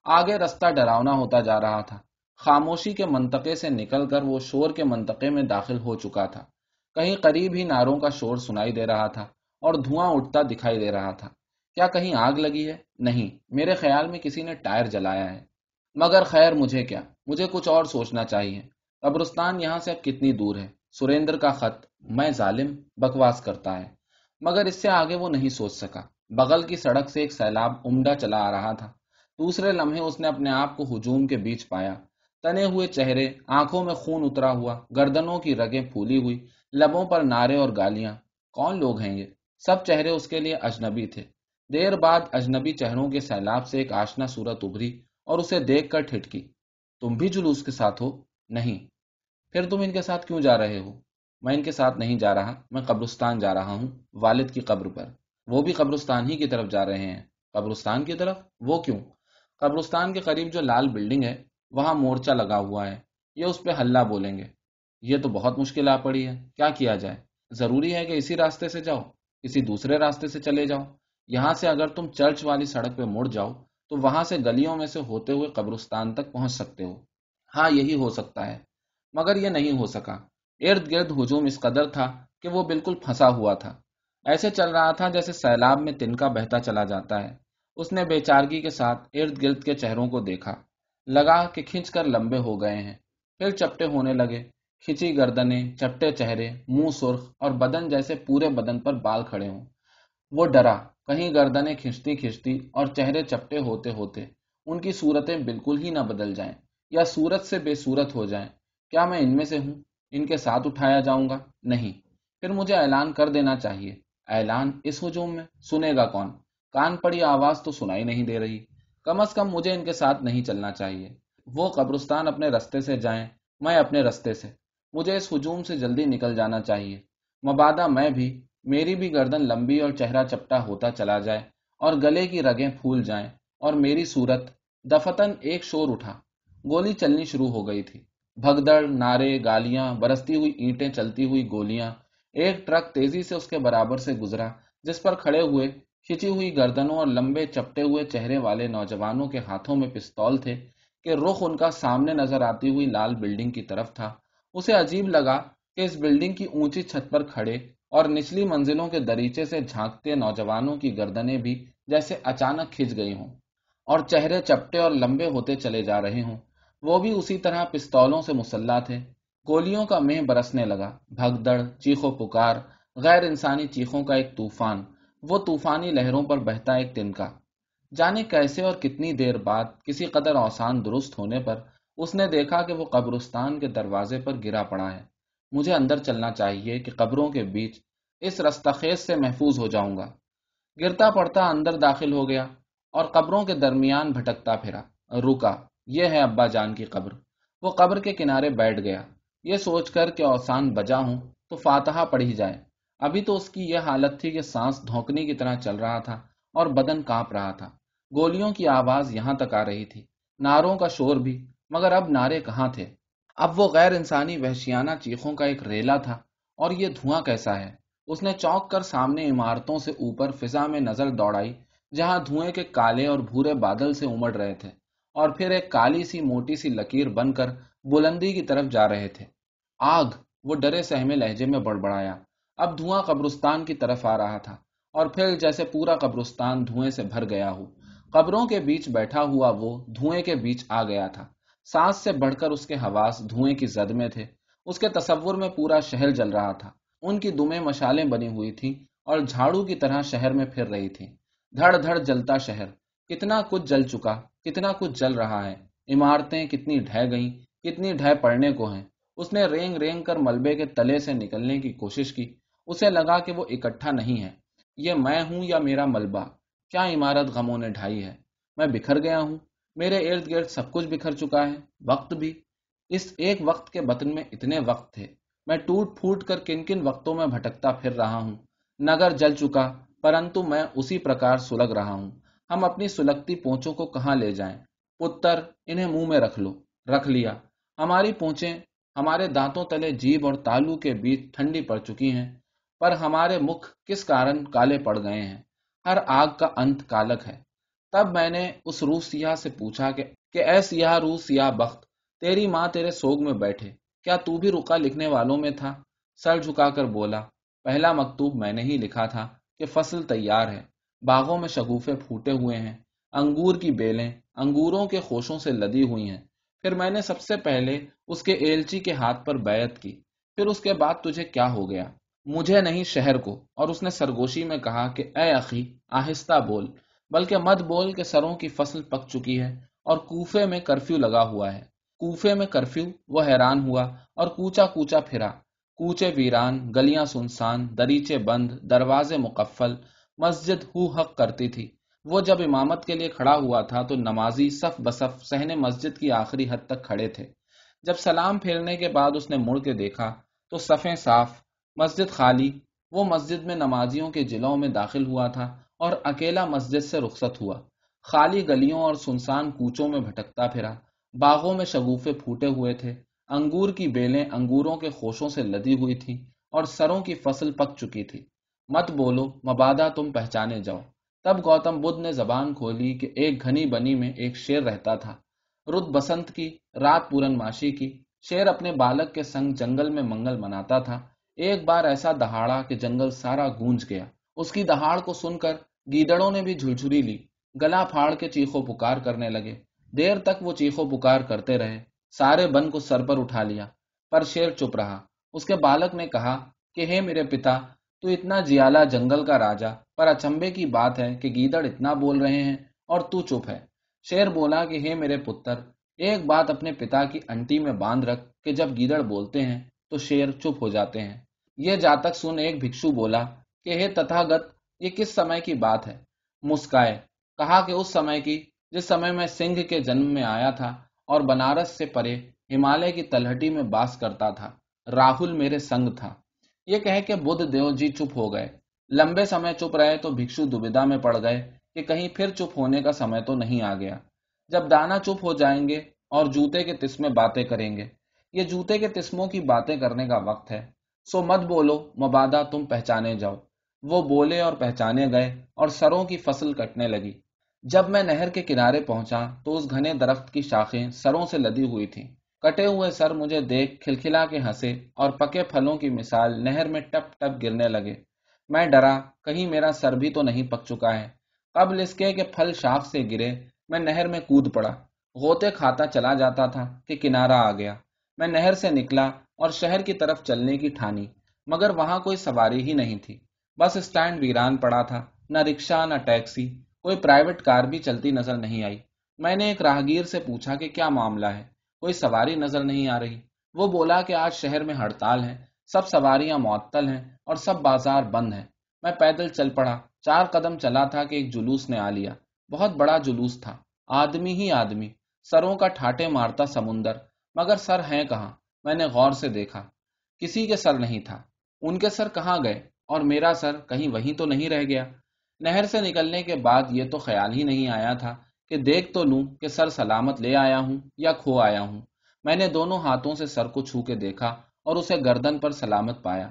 Speaker 1: آگے رستہ ڈراؤنا ہوتا جا رہا تھا۔ خاموشی کے منطقے سے نکل کر وہ شور کے منطقے میں داخل ہو چکا تھا۔ کہیں قریب ہی ناروں کا شور سنائی دے رہا تھا۔ اور دھواں اٹھتا دکھائی دے رہا تھا۔ کیا کہیں آگ لگی ہے؟ نہیں، میرے خیال میں کسی نے ٹائر جلایا ہے۔ مگر خیر، مجھے کیا؟ مجھے کچھ اور سوچنا چاہیے۔ قبرستان یہاں سے اب کتنی دور ہے؟ سریندر کا خط، میں ظالم، بکواس کرتا ہے۔ مگر اس سے آگے وہ نہیں سوچ سکا۔ بغل کی سڑک سے ایک سیلاب عمدہ چلا آ رہا تھا۔ دوسرے لمحے اس نے اپنے آپ کو ہجوم کے بیچ پایا۔ تنے ہوئے چہرے، آنکھوں میں خون اترا ہوا، گردنوں کی رگیں پھولی ہوئی، لبوں پر نعرے اور گالیاں۔ کون لوگ ہیں یہ؟ سب چہرے اس کے لیے اجنبی تھے۔ دیر بعد اجنبی چہروں کے سیلاب سے ایک آشنا صورت ابری اور اسے دیکھ کر ٹھٹکی۔ تم بھی جلوس کے ساتھ ہو؟ نہیں۔ پھر تم ان کے ساتھ کیوں جا رہے ہو؟ میں ان کے ساتھ نہیں جا رہا، میں قبرستان جا رہا ہوں، والد کی قبر پر۔ وہ بھی قبرستان ہی کی طرف جا رہے ہیں۔ قبرستان کی طرف؟ وہ کیوں؟ قبرستان کے قریب جو لال بلڈنگ ہے، وہاں مورچہ لگا ہوا ہے۔ یہ اس پہ ہلہ بولیں گے۔ یہ تو بہت مشکل آ پڑی ہے۔ کیا کیا جائے؟ ضروری ہے کہ اسی راستے سے جاؤ۔ کسی دوسرے راستے سے چلے جاؤ۔ یہاں سے اگر تم چرچ والی سڑک پہ مڑ جاؤ، تو وہاں سے گلیوں میں سے ہوتے ہوئے قبرستان تک پہنچ سکتے ہو۔ ہاں یہی ہو سکتا ہے، مگر یہ نہیں ہو سکا۔ ارد گرد ہجوم اس قدر تھا کہ وہ بالکل پھنسا ہوا تھا۔ ایسے چل رہا تھا جیسے سیلاب میں تنکا بہتا چلا جاتا ہے۔ اس نے بے چارگی کے ساتھ ارد گرد کے چہروں کو دیکھا۔ لگا کہ کھنچ کر لمبے ہو گئے ہیں۔ پھر چپٹے ہونے لگے۔ کھچی گردنیں، چپٹے چہرے، منہ سرخ اور بدن جیسے پورے بدن پر بال کھڑے ہوں۔ وہ ڈرا، کہیں گردنیں کھنچتی کھنچتی اور چہرے چپٹے ہوتے ہوتے ان کی صورتیں بالکل ہی نہ بدل جائیں یا صورت سے بے صورت ہو جائیں۔ کیا میں ان میں سے ہوں؟ ان کے ساتھ اٹھایا جاؤں گا؟ نہیں۔ پھر مجھے اعلان کر دینا چاہیے۔ اعلان اس ہجوم میں؟ سنے گا کون؟ کان پڑی آواز تو سنائی نہیں دے رہی۔ کم از کم مجھے ان کے ساتھ نہیں چلنا چاہیے۔ وہ قبرستان اپنے رستے سے جائیں، میں اپنے رستے سے۔ مجھے اس ہجوم سے جلدی نکل جانا چاہیے۔ مبادہ میں بھی، میری بھی گردن لمبی اور چہرہ چپٹا ہوتا چلا جائے اور گلے کی رگیں پھول جائیں اور میری صورت دفتن ایک شور اٹھا۔ گولی چلنی شروع ہو گئی تھی۔ بھگدڑ، نعرے، گالیاں، برستی ہوئی اینٹیں چلتی ہوئی گولیاں۔ ایک ٹرک تیزی سے اس کے برابر سے گزرا، جس پر کھڑے ہوئے کھچی ہوئی گردنوں اور لمبے چپٹے ہوئے چہرے والے نوجوانوں کے ہاتھوں میں پستول تھے کہ رخ ان کا سامنے نظر آتی ہوئی لال بلڈنگ کی طرف تھا۔ اسے عجیب لگا کہ اس بلڈنگ کی اونچی چھت پر کھڑے اور نچلی منزلوں کے دریچے سے جھانکتے نوجوانوں کی گردنیں بھی جیسے اچانک کھچ گئی ہوں اور چہرے چپٹے اور لمبے ہوتے چلے جا رہے ہوں۔ وہ بھی اسی طرح پستولوں سے مسلح تھے۔ گولیوں کا مہ برسنے لگا۔ بھگدڑ چیخو پکار، غیر انسانی چیخوں کا ایک طوفان۔ وہ طوفانی لہروں پر بہتا ایک تنکا۔ جانے کیسے اور کتنی دیر بعد کسی قدر اوسان درست ہونے پر اس نے دیکھا کہ وہ قبرستان کے دروازے پر گرا پڑا ہے۔ مجھے اندر چلنا چاہیے کہ قبروں کے بیچ اس رستخیز سے محفوظ ہو جاؤں گا۔ گرتا پڑتا اندر داخل ہو گیا اور قبروں کے درمیان بھٹکتا پھرا۔ رکا، یہ ہے ابا جان کی قبر۔ وہ قبر کے کنارے بیٹھ گیا۔ یہ سوچ کر کہ اوسان بجا ہوں تو فاتحہ پڑھی جائے۔ ابھی تو اس کی یہ حالت تھی کہ سانس دھونکنی کی طرح چل رہا تھا اور بدن کانپ رہا تھا۔ گولیوں کی آواز یہاں تک آ رہی تھی۔ ناروں کا شور بھی مگر اب نعرے کہاں تھے؟ اب وہ غیر انسانی وحشیانہ چیخوں کا ایک ریلا تھا۔ اور یہ دھواں کیسا ہے؟ اس نے چونک کر سامنے عمارتوں سے اوپر فضا میں نظر دوڑائی، جہاں دھوئے کے کالے اور بھورے بادل سے امڑ رہے تھے، اور پھر ایک کالی سی موٹی سی لکیر بن کر بلندی کی طرف جا رہے تھے۔ آگ، وہ ڈرے سہمے لہجے میں بڑبڑایا۔ اب دھواں قبرستان کی طرف آ رہا تھا، اور پھر جیسے پورا قبرستان دھوئیں سے بھر گیا ہو۔ قبروں کے بیچ بیٹھا ہوا وہ دھوئیں کے بیچ آ گیا تھا۔ سانس سے بڑھ کر اس کے حواس دھوئیں کی زد میں تھے۔ اس کے تصور میں پورا شہر جل رہا تھا۔ ان کی دمیں مشالیں بنی ہوئی تھی اور جھاڑو کی طرح شہر میں پھر رہی تھی دھڑ دھڑ جلتا شہر۔ کتنا کچھ جل چکا، کتنا کچھ جل رہا ہے۔ عمارتیں کتنی ڈھہ گئیں، کتنی ڈھہ پڑنے کو ہیں۔ اس نے رینگ رینگ کر ملبے کے تلے سے نکلنے کی کوشش کی۔ اسے لگا کہ وہ اکٹھا نہیں ہے۔ یہ میں ہوں یا میرا ملبہ؟ کیا عمارت غموں نے ڈھائی ہے؟ میں بکھر گیا ہوں۔ میرے ارد گرد سب کچھ بکھر چکا ہے، وقت بھی۔ اس ایک وقت کے بطن میں اتنے وقت تھے۔ میں ٹوٹ پھوٹ کر کن کن وقتوں میں بھٹکتا پھر رہا ہوں۔ نگر جل چکا، پرنتو میں اسی پرکار سلگ رہا ہوں۔ ہم اپنی سلگتی پونچوں کو کہاں لے جائیں؟ پتر، انہیں منہ میں رکھ لو، رکھ لیا۔ ہماری پونچیں ہمارے دانتوں تلے جیب اور تالو کے بیچ ٹھنڈی پڑ چکی ہیں، پر ہمارے مکھ کس کارن کالے پڑ گئے ہیں؟ ہر آگ کا انت کالک ہے۔ تب میں نے اس روح سیاہ سے پوچھا کہ کہ اے سیاہ روح، سیاہ بخت، تیری ماں تیرے سوگ میں بیٹھے، کیا تو بھی رکا لکھنے والوں میں تھا؟ سر جھکا کر بولا، پہلا مکتوب میں نے ہی لکھا تھا کہ فصل تیار ہے، باغوں میں شگوفے پھوٹے ہوئے ہیں، انگور کی بیلیں انگوروں کے خوشوں سے لدی ہوئی ہیں۔ پھر میں نے سب سے پہلے اس کے ایلچی کے ہاتھ پر بیعت کی، پھر اس کے بعد تجھے کیا ہو گیا؟ مجھے نہیں شہر کو۔ اور اس نے سرگوشی میں کہا کہ اے اخی، آہستہ بول بلکہ مت بول کے سروں کی فصل پک چکی ہے اور کوفے میں کرفیو لگا ہوا ہے۔ کوفے میں کرفیو، وہ حیران ہوا اور کوچا کوچا پھرا۔ کوچے ویران، گلیاں سنسان، دریچے بند، دروازے مقفل، مسجد ہو حق کرتی تھی۔ وہ جب امامت کے لیے کھڑا ہوا تھا تو نمازی صف بصف سہنے مسجد کی آخری حد تک کھڑے تھے۔ جب سلام پھیرنے کے بعد اس نے مڑ کے دیکھا تو صفیں صاف، مسجد خالی، وہ مسجد میں نمازیوں کے جلوں میں داخل ہوا تھا اور اکیلا مسجد سے رخصت ہوا۔ خالی گلیوں اور سنسان کوچوں میں بھٹکتا پھرا۔ باغوں میں شگوفے پھوٹے ہوئے تھے۔ انگور کی بیلیں انگوروں کے خوشوں سے لدی ہوئی تھی اور سروں کی فصل پک چکی تھی۔ مت بولو، مبادہ تم پہچانے جاؤ۔ تب گوتم بدھ نے زبان کھولی کہ ایک گھنی بنی میں ایک شیر رہتا تھا۔ رد بسنت کی، رات پورن ماشی کی۔ شیر اپنے بالک کے سنگ جنگل میں منگل مناتا تھا۔ ایک بار ایسا دہاڑا کہ جنگل سارا گونج گیا۔ اس کی دہاڑ کو سن کر گیدڑوں نے بھی جھلجھری لی۔ گلا پھاڑ کے چیخو پکار کرنے لگے۔ دیر تک وہ چیخو پکار کرتے رہے۔ سارے بن کو سر پر اٹھا لیا۔ پر شیر چپ رہا۔ اس کے بالک نے کہا کہ، ہے میرے پتا، تو اتنا جیالا جنگل کا راجا، پر اچمبے کی بات ہے کہ گیدڑ اتنا بول رہے ہیں اور تو چپ ہے۔ شیر بولا کہ، ہے میرے پتر، ایک بات اپنے پتا کی انٹی میں باندھ رکھ کہ جب گیدڑ بولتے ہیں تو شیر چپ ہو جاتے ہیں۔ یہ جاتک سن ایک بھکشو بولا کہ، ہے تتاگت یہ کس سمے کی بات ہے؟ مسکائے کہا کہ اس سمے کی، جس سمے میں سنگھ کے جنم میں آیا تھا اور بنارس سے پرے ہمالیہ کی تلہٹی میں باس کرتا تھا۔ راہل میرے سنگ تھا۔ یہ کہے کہ بدھ دیو جی چپ ہو گئے۔ لمبے سمے چپ رہے تو بھکشو دوبدھا میں پڑ گئے کہ کہیں پھر چپ ہونے کا سمے تو نہیں آ گیا۔ جب دانا چپ ہو جائیں گے اور جوتے کے تسمے باتیں کریں گے۔ یہ جوتے کے تسموں کی باتیں کرنے کا وقت ہے۔ سو مت بولو، مبادہ تم پہچانے جاؤ۔ وہ بولے اور پہچانے گئے اور سروں کی فصل کٹنے لگی۔ جب میں نہر کے کنارے پہنچا تو اس گھنے درخت کی شاخیں سروں سے لدی ہوئی تھی کٹے ہوئے سر مجھے دیکھ کھلکھلا کے ہنسے اور پکے پھلوں کی مثال نہر میں ٹپ ٹپ گرنے لگے۔ میں ڈرا، کہیں میرا سر بھی تو نہیں پک چکا ہے۔ قبل اس کے کہ پھل شاخ سے گرے، میں نہر میں کود پڑا۔ غوطے کھاتا چلا جاتا تھا کہ کنارہ آ گیا۔ میں نہر سے نکلا اور شہر کی طرف چلنے کی ٹھانی، مگر وہاں کوئی سواری ہی نہیں تھی۔ بس اسٹینڈ ویران پڑا تھا، نہ رکشا، نہ ٹیکسی، کوئی پرائیویٹ کار بھی چلتی نظر نہیں آئی۔ میں نے ایک راہگیر سے پوچھا کہ کیا معاملہ ہے؟ کوئی سواری نظر نہیں آ رہی۔ وہ بولا کہ آج شہر میں ہڑتال ہے، سب سواریاں معطل ہیں اور سب بازار بند ہیں۔ میں پیدل چل پڑا۔ چار قدم چلا تھا کہ ایک جلوس نے آ لیا۔ بہت بڑا جلوس تھا۔ آدمی ہی آدمی۔ سروں کا ٹھاٹے مارتا سمندر، مگر سر ہیں کہاں؟ میں نے غور سے دیکھا۔ کسی کے سر نہیں تھا۔ ان کے سر کہاں گئے؟ اور میرا سر کہیں وہیں تو نہیں رہ گیا۔ نہر سے نکلنے کے بعد یہ تو خیال ہی نہیں آیا تھا کہ دیکھ تو لوں کہ سر سلامت لے آیا ہوں یا کھو آیا ہوں۔ میں نے دونوں ہاتھوں سے سر کو چھو کے دیکھا اور اسے گردن پر سلامت پایا۔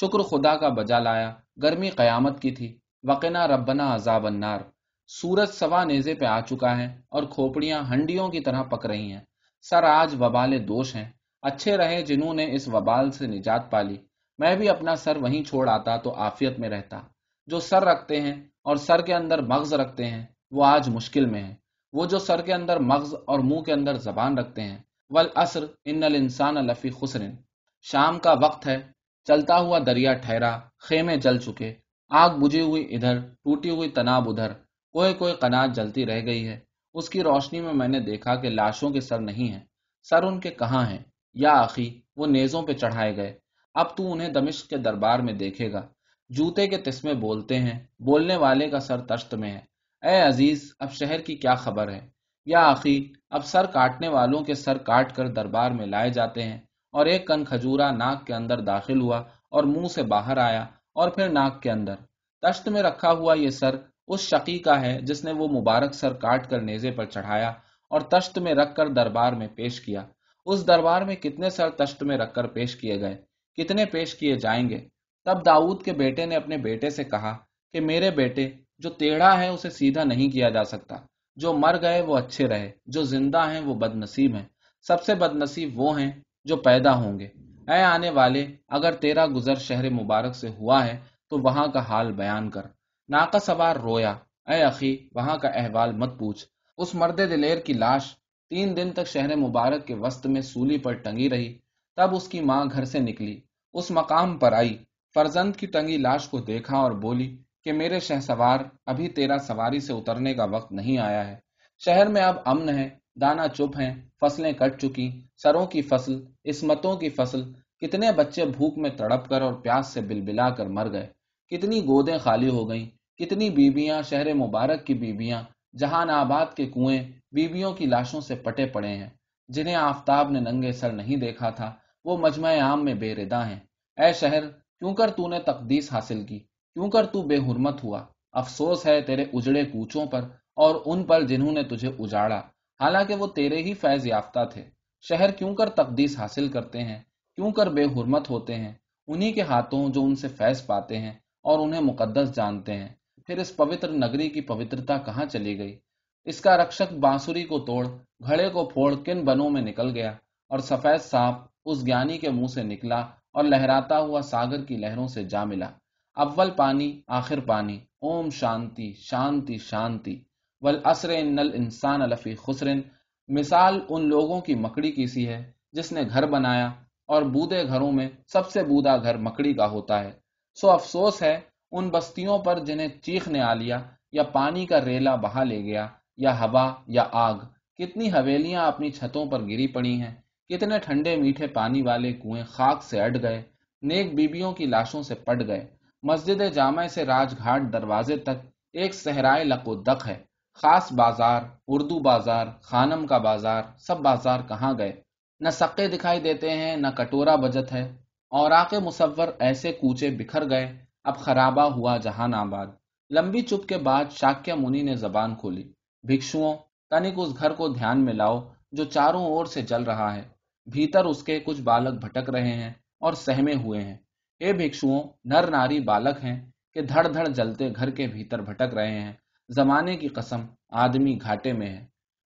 Speaker 1: شکر خدا کا بجا لایا۔ گرمی قیامت کی تھی۔ وقنا ربنا عذاب النار۔ سورج سوا نیزے پہ آ چکا ہے اور کھوپڑیاں ہنڈیوں کی طرح پک رہی ہیں۔ سر آج وبال دوش ہیں۔ اچھے رہے جنہوں نے اس وبال سے نجات پالی۔ میں بھی اپنا سر وہیں چھوڑ آتا تو آفیت میں رہتا۔ جو سر رکھتے ہیں اور سر کے اندر مغز رکھتے ہیں، وہ آج مشکل میں ہے وہ جو سر کے اندر مغز اور منہ کے اندر زبان رکھتے ہیں ول اصر ان الانسان لفی خسرن۔ شام کا وقت ہے، چلتا ہوا دریا ٹھہرا، خیمے جل چکے۔ آگ بجھی ہوئی ادھر، ٹوٹی ہوئی تناب ادھر۔ کوئی کوئی قنات جلتی رہ گئی ہے۔ اس کی روشنی میں میں نے دیکھا کہ لاشوں کے سر نہیں ہیں۔ سر ان کے کہاں ہیں؟ یا آخی، وہ نیزوں پہ چڑھائے گئے۔ اب تو انہیں دمشق کے دربار میں دیکھے گا۔ جوتے کے تسمے بولتے ہیں، بولنے والے کا سر تشت میں ہے۔ اے عزیز، اب شہر کی کیا خبر ہے؟ یا آخی، اب سر کاٹنے والوں کے سر کاٹ کر دربار میں لائے جاتے ہیں۔ اور ایک کن کھجورا ناک کے اندر داخل ہوا اور منہ سے باہر آیا اور پھر ناک کے اندر۔ تشت میں رکھا ہوا یہ سر اس شقی کا ہے جس نے وہ مبارک سر کاٹ کر نیزے پر چڑھایا اور تشت میں رکھ کر دربار میں پیش کیا۔ اس دربار میں کتنے سر تشت میں رکھ کر پیش کیے گئے؟ کتنے پیش کیے جائیں گے؟ تب داؤد کے بیٹے نے اپنے بیٹے سے کہا کہ میرے بیٹے، جو ٹیڑھا ہے اسے سیدھا نہیں کیا جا سکتا۔ جو مر گئے وہ اچھے رہے، جو زندہ ہیں وہ بد نصیب ہیں۔ سب سے بد نصیب وہ ہیں جو پیدا ہوں گے۔ اے آنے والے، اگر تیرا گزر شہر مبارک سے ہوا ہے تو وہاں کا حال بیان کر۔ ناقا سوار رویا، اے اخی، وہاں کا احوال مت پوچھ۔ اس مرد دلیر کی لاش تین دن تک شہر مبارک کے وسط میں سولی پر ٹنگی رہی۔ تب اس کی ماں گھر سے نکلی۔ اس مقام پر آئی۔ فرزند کی ٹنگی لاش کو دیکھا اور بولی کہ میرے شہ سوار ابھی تیرا سواری سے اترنے کا وقت نہیں آیا ہے۔ شہر میں اب امن ہے، دانا چپ ہیں، فصلیں کٹ چکی۔ سروں کی فصل اسمتوں کی فصل۔ کتنے بچے بھوک میں تڑپ کر اور پیاس سے بل بلا کر مر گئے۔ کتنی گودیں خالی ہو گئیں۔ کتنی بیویاں، شہر مبارک کی بیویاں۔ جہان آباد کے کنویں بیویوں کی لاشوں سے پٹے پڑے ہیں۔ جنہیں آفتاب نے ننگے سر نہیں دیکھا تھا۔ وہ مجمع عام میں بے ردا ہیں۔ اے شہر، کیوں کر تو نے تقدیس حاصل کی؟ کیوں کر تو بے حرمت ہوا؟ افسوس ہے تیرے اجڑے کوچوں پر اور ان پر جنہوں نے تجھے اجاڑا۔ حالانکہ وہ تیرے ہی فیض یافتہ تھے۔ شہر، کیوں کر تقدیس حاصل کرتے ہیں؟ کیوں کر بے حرمت ہوتے ہیں؟ انہی کے ہاتھوں جو ان سے فیض پاتے ہیں اور انہیں مقدس جانتے ہیں۔ پھر اس پوتر نگری کی پوترتا کہاں چلی گئی؟ اس کا رکشک بانسری کو توڑ، گھڑے کو پھوڑ کن بنوں میں نکل گیا اور سفید سانپ اس گیانی کے منہ سے نکلا اور لہراتا ہوا ساگر کی لہروں سے جا ملا۔ اول پانی، آخر پانی۔ اوم شانتی شانتی شانتی۔ ول اصر نل انسان الفی خسرن مثال ان لوگوں کی مکڑی کی سی ہے جس نے گھر بنایا اور بودے گھروں میں سب سے بودا گھر مکڑی کا ہوتا ہے۔ سو افسوس ہے ان بستیوں پر جنہیں چیخ نے آ لیا یا پانی کا ریلا بہا لے گیا یا ہوا یا آگ۔ کتنی حویلیاں اپنی چھتوں پر گری پڑی ہیں۔ کتنے ٹھنڈے میٹھے پانی والے کنویں خاک سے اڈ گئے، نیک بیبیوں کی لاشوں سے پٹ گئے۔ مسجد جامع سے راج گھاٹ دروازے تک ایک صحرائے لق و دق ہے۔ خاص بازار، اردو بازار، خانم کا بازار، سب بازار کہاں گئے؟ نہ سکے دکھائی دیتے ہیں، نہ کٹورا بجت ہے۔ اور آ مصور ایسے کوچے بکھر گئے، اب خرابہ ہوا جہان آباد۔ لمبی چپ کے بعد شاکیہ منی نے زبان کھولی۔ بھکشوؤں تنک اس گھر کو دھیان میں لاؤ جو چاروں اور سے جل رہا ہے۔ بھیتر اس کے کچھ بالک بھٹک رہے ہیں اور سہمے ہوئے ہیں۔ اے بھکشوؤں، نر ناری بالک ہیں کہ دھڑ دھڑ جلتے گھر کے بھیتر بھٹک رہے ہیں۔ زمانے کی قسم آدمی گھاٹے میں ہے۔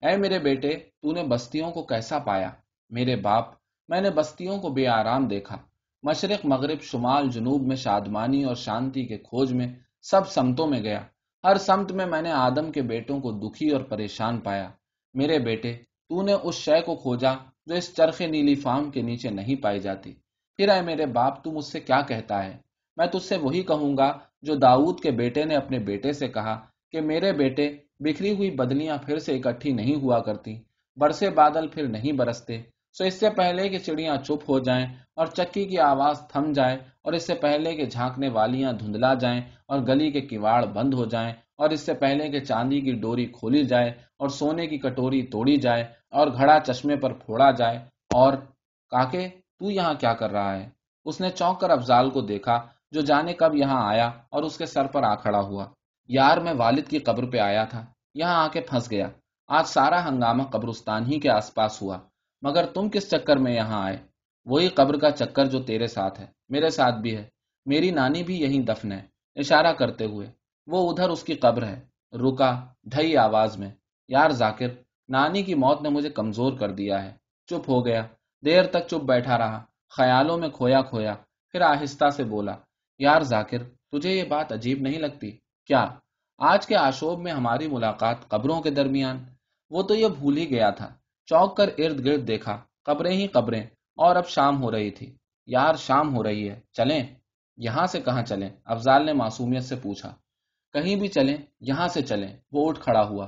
Speaker 1: اے میرے بیٹے، تو نے بستیوں کو کیسا پایا؟ میرے باپ، میں نے بستیوں کو بے آرام دیکھا۔ مشرق، مغرب، شمال، جنوب میں شادمانی اور شانتی کے کھوج میں سب سمتوں میں گیا۔ ہر سمت میں میں نے آدم کے بیٹوں کو دکھی اور پریشان پایا۔ میرے بیٹے، تو نے اس شے کو کھوجا جو اس چرخ نیلی فام کے نیچے نہیں پائی جاتی۔ پھر اے میرے باپ، تو مجھ سے کیا کہتا ہے؟ میں تجھ سے وہی کہوں گا جو داؤد کے بیٹے نے اپنے بیٹے سے کہا کہ میرے بیٹے، بکھری ہوئی بدلیاں پھر سے اکٹھی نہیں ہوا کرتی، برسے بادل پھر نہیں برستے۔ سو اس سے پہلے کہ چڑیاں چپ ہو جائیں اور چکی کی آواز تھم جائے اور اس سے پہلے کہ جھانکنے والیاں دھندلا جائیں اور گلی کے کواڑ بند ہو جائیں اور اس سے پہلے کہ چاندی کی ڈوری کھولی جائے اور سونے کی کٹوری توڑی جائے اور گھڑا چشمے پر پھوڑا جائے اور کاکے، تو یہاں کیا کر رہا ہے؟ اس نے چونک کر افضال کو دیکھا، جو جانے کب یہاں آیا اور اس کے سر پر آ کھڑا ہوا۔ یار، میں والد کی قبر پہ آیا تھا۔ یہاں آ کے پھنس گیا۔ آج سارا ہنگامہ قبرستان ہی کے آس پاس ہوا۔ مگر تم کس چکر میں یہاں آئے؟ وہی قبر کا چکر جو تیرے ساتھ ہے، میرے ساتھ بھی ہے، میری نانی بھی یہی دفن ہے، اشارہ کرتے ہوئے۔ وہ ادھر اس کی قبر ہے، رکا، ڈھئی آواز میں۔ یار ذاکر، نانی کی موت نے مجھے کمزور کر دیا ہے۔ چپ ہو گیا، دیر تک چپ بیٹھا رہا، خیالوں میں کھویا کھویا، پھر آہستہ سے بولا، یار ذاکر، تجھے یہ بات عجیب نہیں لگتی؟ کیا؟ آج کے آشوب میں ہماری ملاقات قبروں کے درمیان؟ وہ تو یہ بھول ہی گیا تھا۔ چوک کر ارد گرد دیکھا، قبریں ہی قبریں، اور اب شام ہو رہی تھی۔ یار، شام ہو رہی ہے، چلیں۔ یہاں سے کہاں چلیں؟ افضال نے معصومیت سے پوچھا۔ کہیں بھی چلیں، یہاں سے چلیں۔ وہ اٹھ کھڑا ہوا۔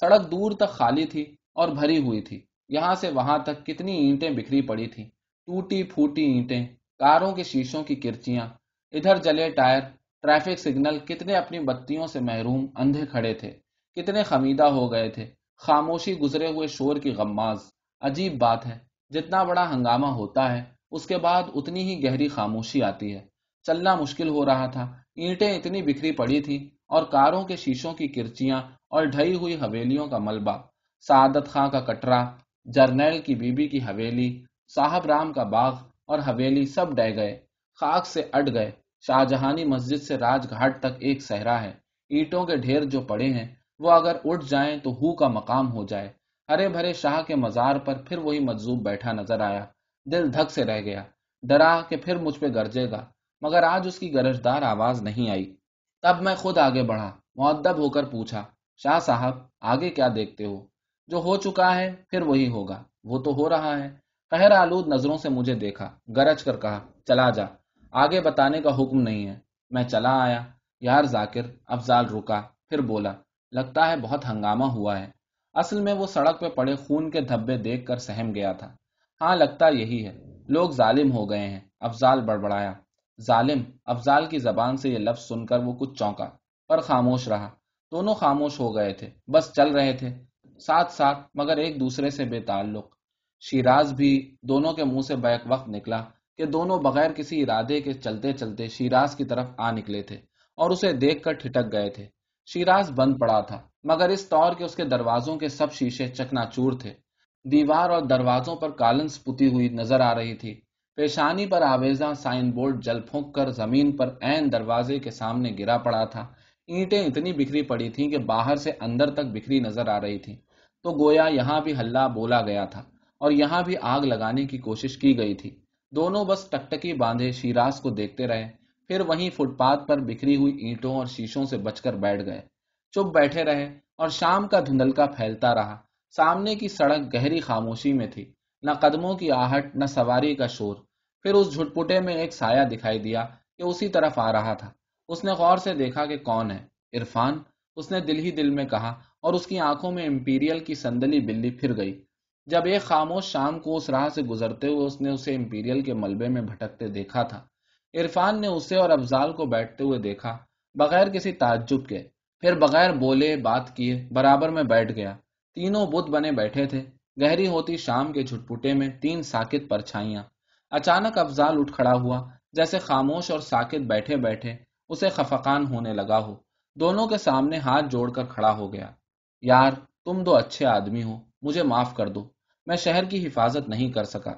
Speaker 1: سڑک دور تک خالی تھی اور بھری ہوئی تھی۔ یہاں سے وہاں تک کتنی اینٹیں بکھری پڑی تھی ٹوٹی پھوٹی اینٹیں، کاروں کے شیشوں کی کرچیاں۔ ادھر جلے ٹائر، ٹریفک سگنل، کتنے اپنی بتیوں سے محروم، اندھے کھڑے تھے۔ کتنے خمیدہ ہو گئے تھے۔ خاموشی گزرے ہوئے شور کی غماز۔ عجیب بات ہے، جتنا بڑا ہنگامہ ہوتا ہے، اس کے بعد اتنی ہی گہری خاموشی آتی ہے۔ چلنا مشکل ہو رہا تھا، اینٹیں اتنی بکھری پڑی تھی اور کاروں کے شیشوں کی کرچیاں اور ڈھئی ہوئی حویلیوں کا ملبہ۔ سعادت خاں کا کٹرا، جرنیل کی بی بی کی حویلی، صاحب رام کا باغ اور حویلی سب ڈہ گئے۔ خاک سے اٹ گئے۔ شاہ جہانی مسجد سے راج گھاٹ تک ایک صحرا ہے۔ اینٹوں کے ڈھیر جو پڑے ہیں وہ اگر اٹھ جائیں تو ہو کا مقام ہو جائے۔ ہرے بھرے شاہ کے مزار پر پھر وہی مجزوب بیٹھا نظر آیا۔ دل دھک سے رہ گیا۔ ڈرا کہ پھر مجھ پہ گرجے گا۔ مگر آج اس کی گرجدار آواز نہیں آئی۔ تب میں خود آگے بڑھا معدب ہو کر پوچھا، شاہ صاحب، آگے کیا دیکھتے ہو؟ جو ہو چکا ہے، پھر وہی ہوگا۔ وہ تو ہو رہا ہے۔ قہر آلود نظروں سے مجھے دیکھا، گرج کر کہا، چلا جا۔ آگے بتانے کا حکم نہیں ہے۔ میں چلا آیا۔ یار ذاکر، افضال رکا۔ پھر بولا لگتا ہے بہت ہنگامہ ہوا ہے۔ اصل میں وہ سڑک پہ پڑے خون کے دھبے دیکھ کر سہم گیا تھا۔ ہاں لگتا یہی ہے۔ لوگ ظالم ہو گئے ہیں۔ افضال بڑبڑایا۔ ظالم، افضال کی زبان سے یہ لفظ سن کر وہ کچھ چونکا پر خاموش رہا۔ دونوں خاموش ہو گئے تھے۔ بس چل رہے تھے۔ ساتھ ساتھ، مگر ایک دوسرے سے بے تعلق۔ شیراز بھی دونوں کے منہ سے بیک وقت نکلا کہ دونوں بغیر کسی ارادے کے چلتے چلتے شیراز کی طرف آ نکلے تھے اور اسے دیکھ کر ٹھٹک گئے تھے۔ شیراز بند پڑا تھا، مگر اس طور کے اس کے دروازوں کے سب شیشے چکنا چور تھے۔ دیوار اور دروازوں پر کالنس پتی ہوئی نظر آ رہی تھی۔ پیشانی پر آویزاں سائن بورڈ جل پھونک کر زمین پر این دروازے کے سامنے گرا پڑا تھا۔ اینٹیں اتنی بکھری پڑی تھیں کہ باہر سے اندر تک بکھری نظر آ رہی تھی۔ تو گویا یہاں بھی ہلہ بولا گیا تھا اور یہاں بھی آگ لگانے کی کوشش کی گئی تھی۔ دونوں بس ٹکٹکی باندھے شیراز کو دیکھتے رہے۔ پھر وہیں فٹ پاتھ پر بکھری ہوئی اینٹوں اور شیشوں سے بچ کر بیٹھ گئے۔ چپ بیٹھے رہے اور شام کا دھندلکا پھیلتا رہا۔ سامنے کی سڑک گہری خاموشی میں تھی۔ نہ قدموں کی آہٹ، نہ سواری کا شور۔ پھر اس جھٹپٹے میں ایک سایہ دکھائی دیا کہ اسی طرف آ رہا تھا۔ اس نے غور سے دیکھا کہ کون ہے۔ عرفان۔ اس نے دل ہی دل میں کہا اور اس کی آنکھوں میں امپیریل کی سندلی بلی پھر گئی۔ جب ایک خاموش شام کو اس راہ سے گزرتے ہوئے اس نے اسے امپیریل کے ملبے میں بھٹکتے دیکھا تھا۔ عرفان نے اسے اور افضال کو بیٹھتے ہوئے دیکھا، بغیر کسی تعجب کے۔ پھر بغیر بولے بات کیے، برابر میں بیٹھ گیا۔ تینوں بدھ بنے بیٹھے تھے۔ گہری ہوتی شام کے جھٹپٹے میں تین ساکت پرچھائیاں۔ اچانک افضال اٹھ کھڑا ہوا، جیسے خاموش اور ساکت بیٹھے بیٹھے اسے خفقان ہونے لگا ہو۔ دونوں کے سامنے ہاتھ جوڑ کر کھڑا ہو گیا۔ یار، تم دو اچھے آدمی ہو، مجھے معاف کر دو۔ میں شہر کی حفاظت نہیں کر سکا۔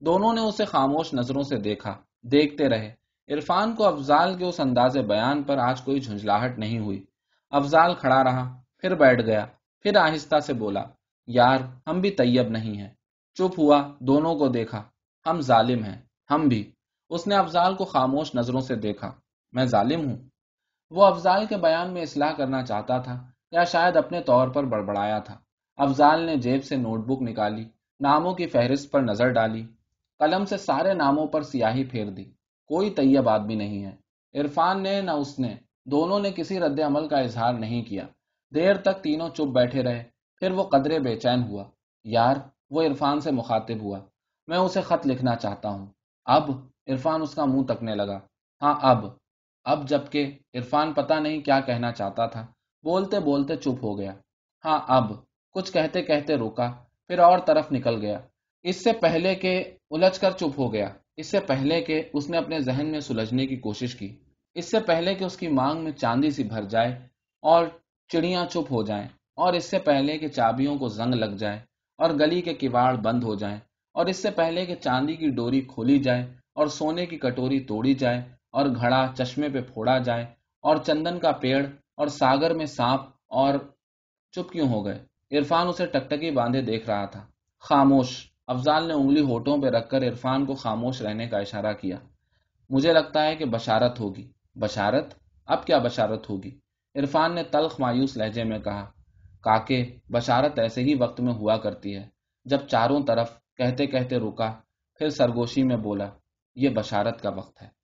Speaker 1: دونوں نے اسے خاموش نظروں سے دیکھا۔ دیکھتے رہے۔ عرفان کو افضال کے اس انداز بیان پر آج کوئی جھنجلاہٹ نہیں ہوئی۔ افضال کھڑا رہا، پھر بیٹھ گیا، پھر آہستہ سے بولا، یار، ہم بھی طیب نہیں ہیں۔ چپ ہوا، دونوں کو دیکھا۔ ہم ظالم ہیں، ہم بھی اس نے افضال کو خاموش نظروں سے دیکھا، میں ظالم ہوں وہ افضال کے بیان میں اصلاح کرنا چاہتا تھا، یا شاید اپنے طور پر بڑبڑایا تھا۔ افضال نے جیب سے نوٹ بک نکالی، ناموں کی فہرست پر نظر ڈالی۔ قلم سے سارے ناموں پر سیاہی پھیر دی۔ کوئی طیب آدمی نہیں ہے۔ عرفان نے نہ اس نے۔ دونوں نے کسی رد عمل کا اظہار نہیں کیا۔ دیر تک تینوں چپ بیٹھے رہے۔ پھر وہ قدرے بے چین ہوا۔ یار، وہ عرفان سے مخاطب ہوا۔ میں اسے خط لکھنا چاہتا ہوں۔ اب عرفان اس کا منہ تکنے لگا۔ ہاں اب۔ اب جبکہ عرفان پتا نہیں کیا کہنا چاہتا تھا۔ بولتے بولتے چپ ہو گیا۔ ہاں اب۔ کچھ کہتے کہتے روکا پھر اور طرف نکل گیا۔ اس سے پہلے کہ الجھ کر چپ ہو گیا، اس سے پہلے کہ اس نے اپنے ذہن میں سلجھنے کی کوشش کی، اس سے پہلے کہ اس کی مانگ میں چاندی سی بھر جائے اور چڑیاں چپ ہو جائیں، اور اس سے پہلے کہ چابیوں کو زنگ لگ جائے اور گلی کے کواڑ بند ہو جائیں، اور اس سے پہلے کہ چاندی کی ڈوری کھولی جائے اور سونے کی کٹوری توڑی جائے اور گھڑا چشمے پہ پھوڑا جائے اور چندن کا پیڑ اور ساگر میں سانپ اور چپ کیوں ہو گئے؟ عرفان اسے ٹکٹکی باندھے دیکھ رہا تھا، خاموش۔ افضال نے انگلی ہوٹوں پہ رکھ کر عرفان کو خاموش رہنے کا اشارہ کیا۔ مجھے لگتا ہے کہ بشارت ہوگی۔ بشارت؟ اب کیا بشارت ہوگی؟ عرفان نے تلخ مایوس لہجے میں کہا، کاکے، بشارت ایسے ہی وقت میں ہوا کرتی ہے۔ جب چاروں طرف کہتے کہتے رکا، پھر سرگوشی میں بولا، یہ بشارت کا وقت ہے۔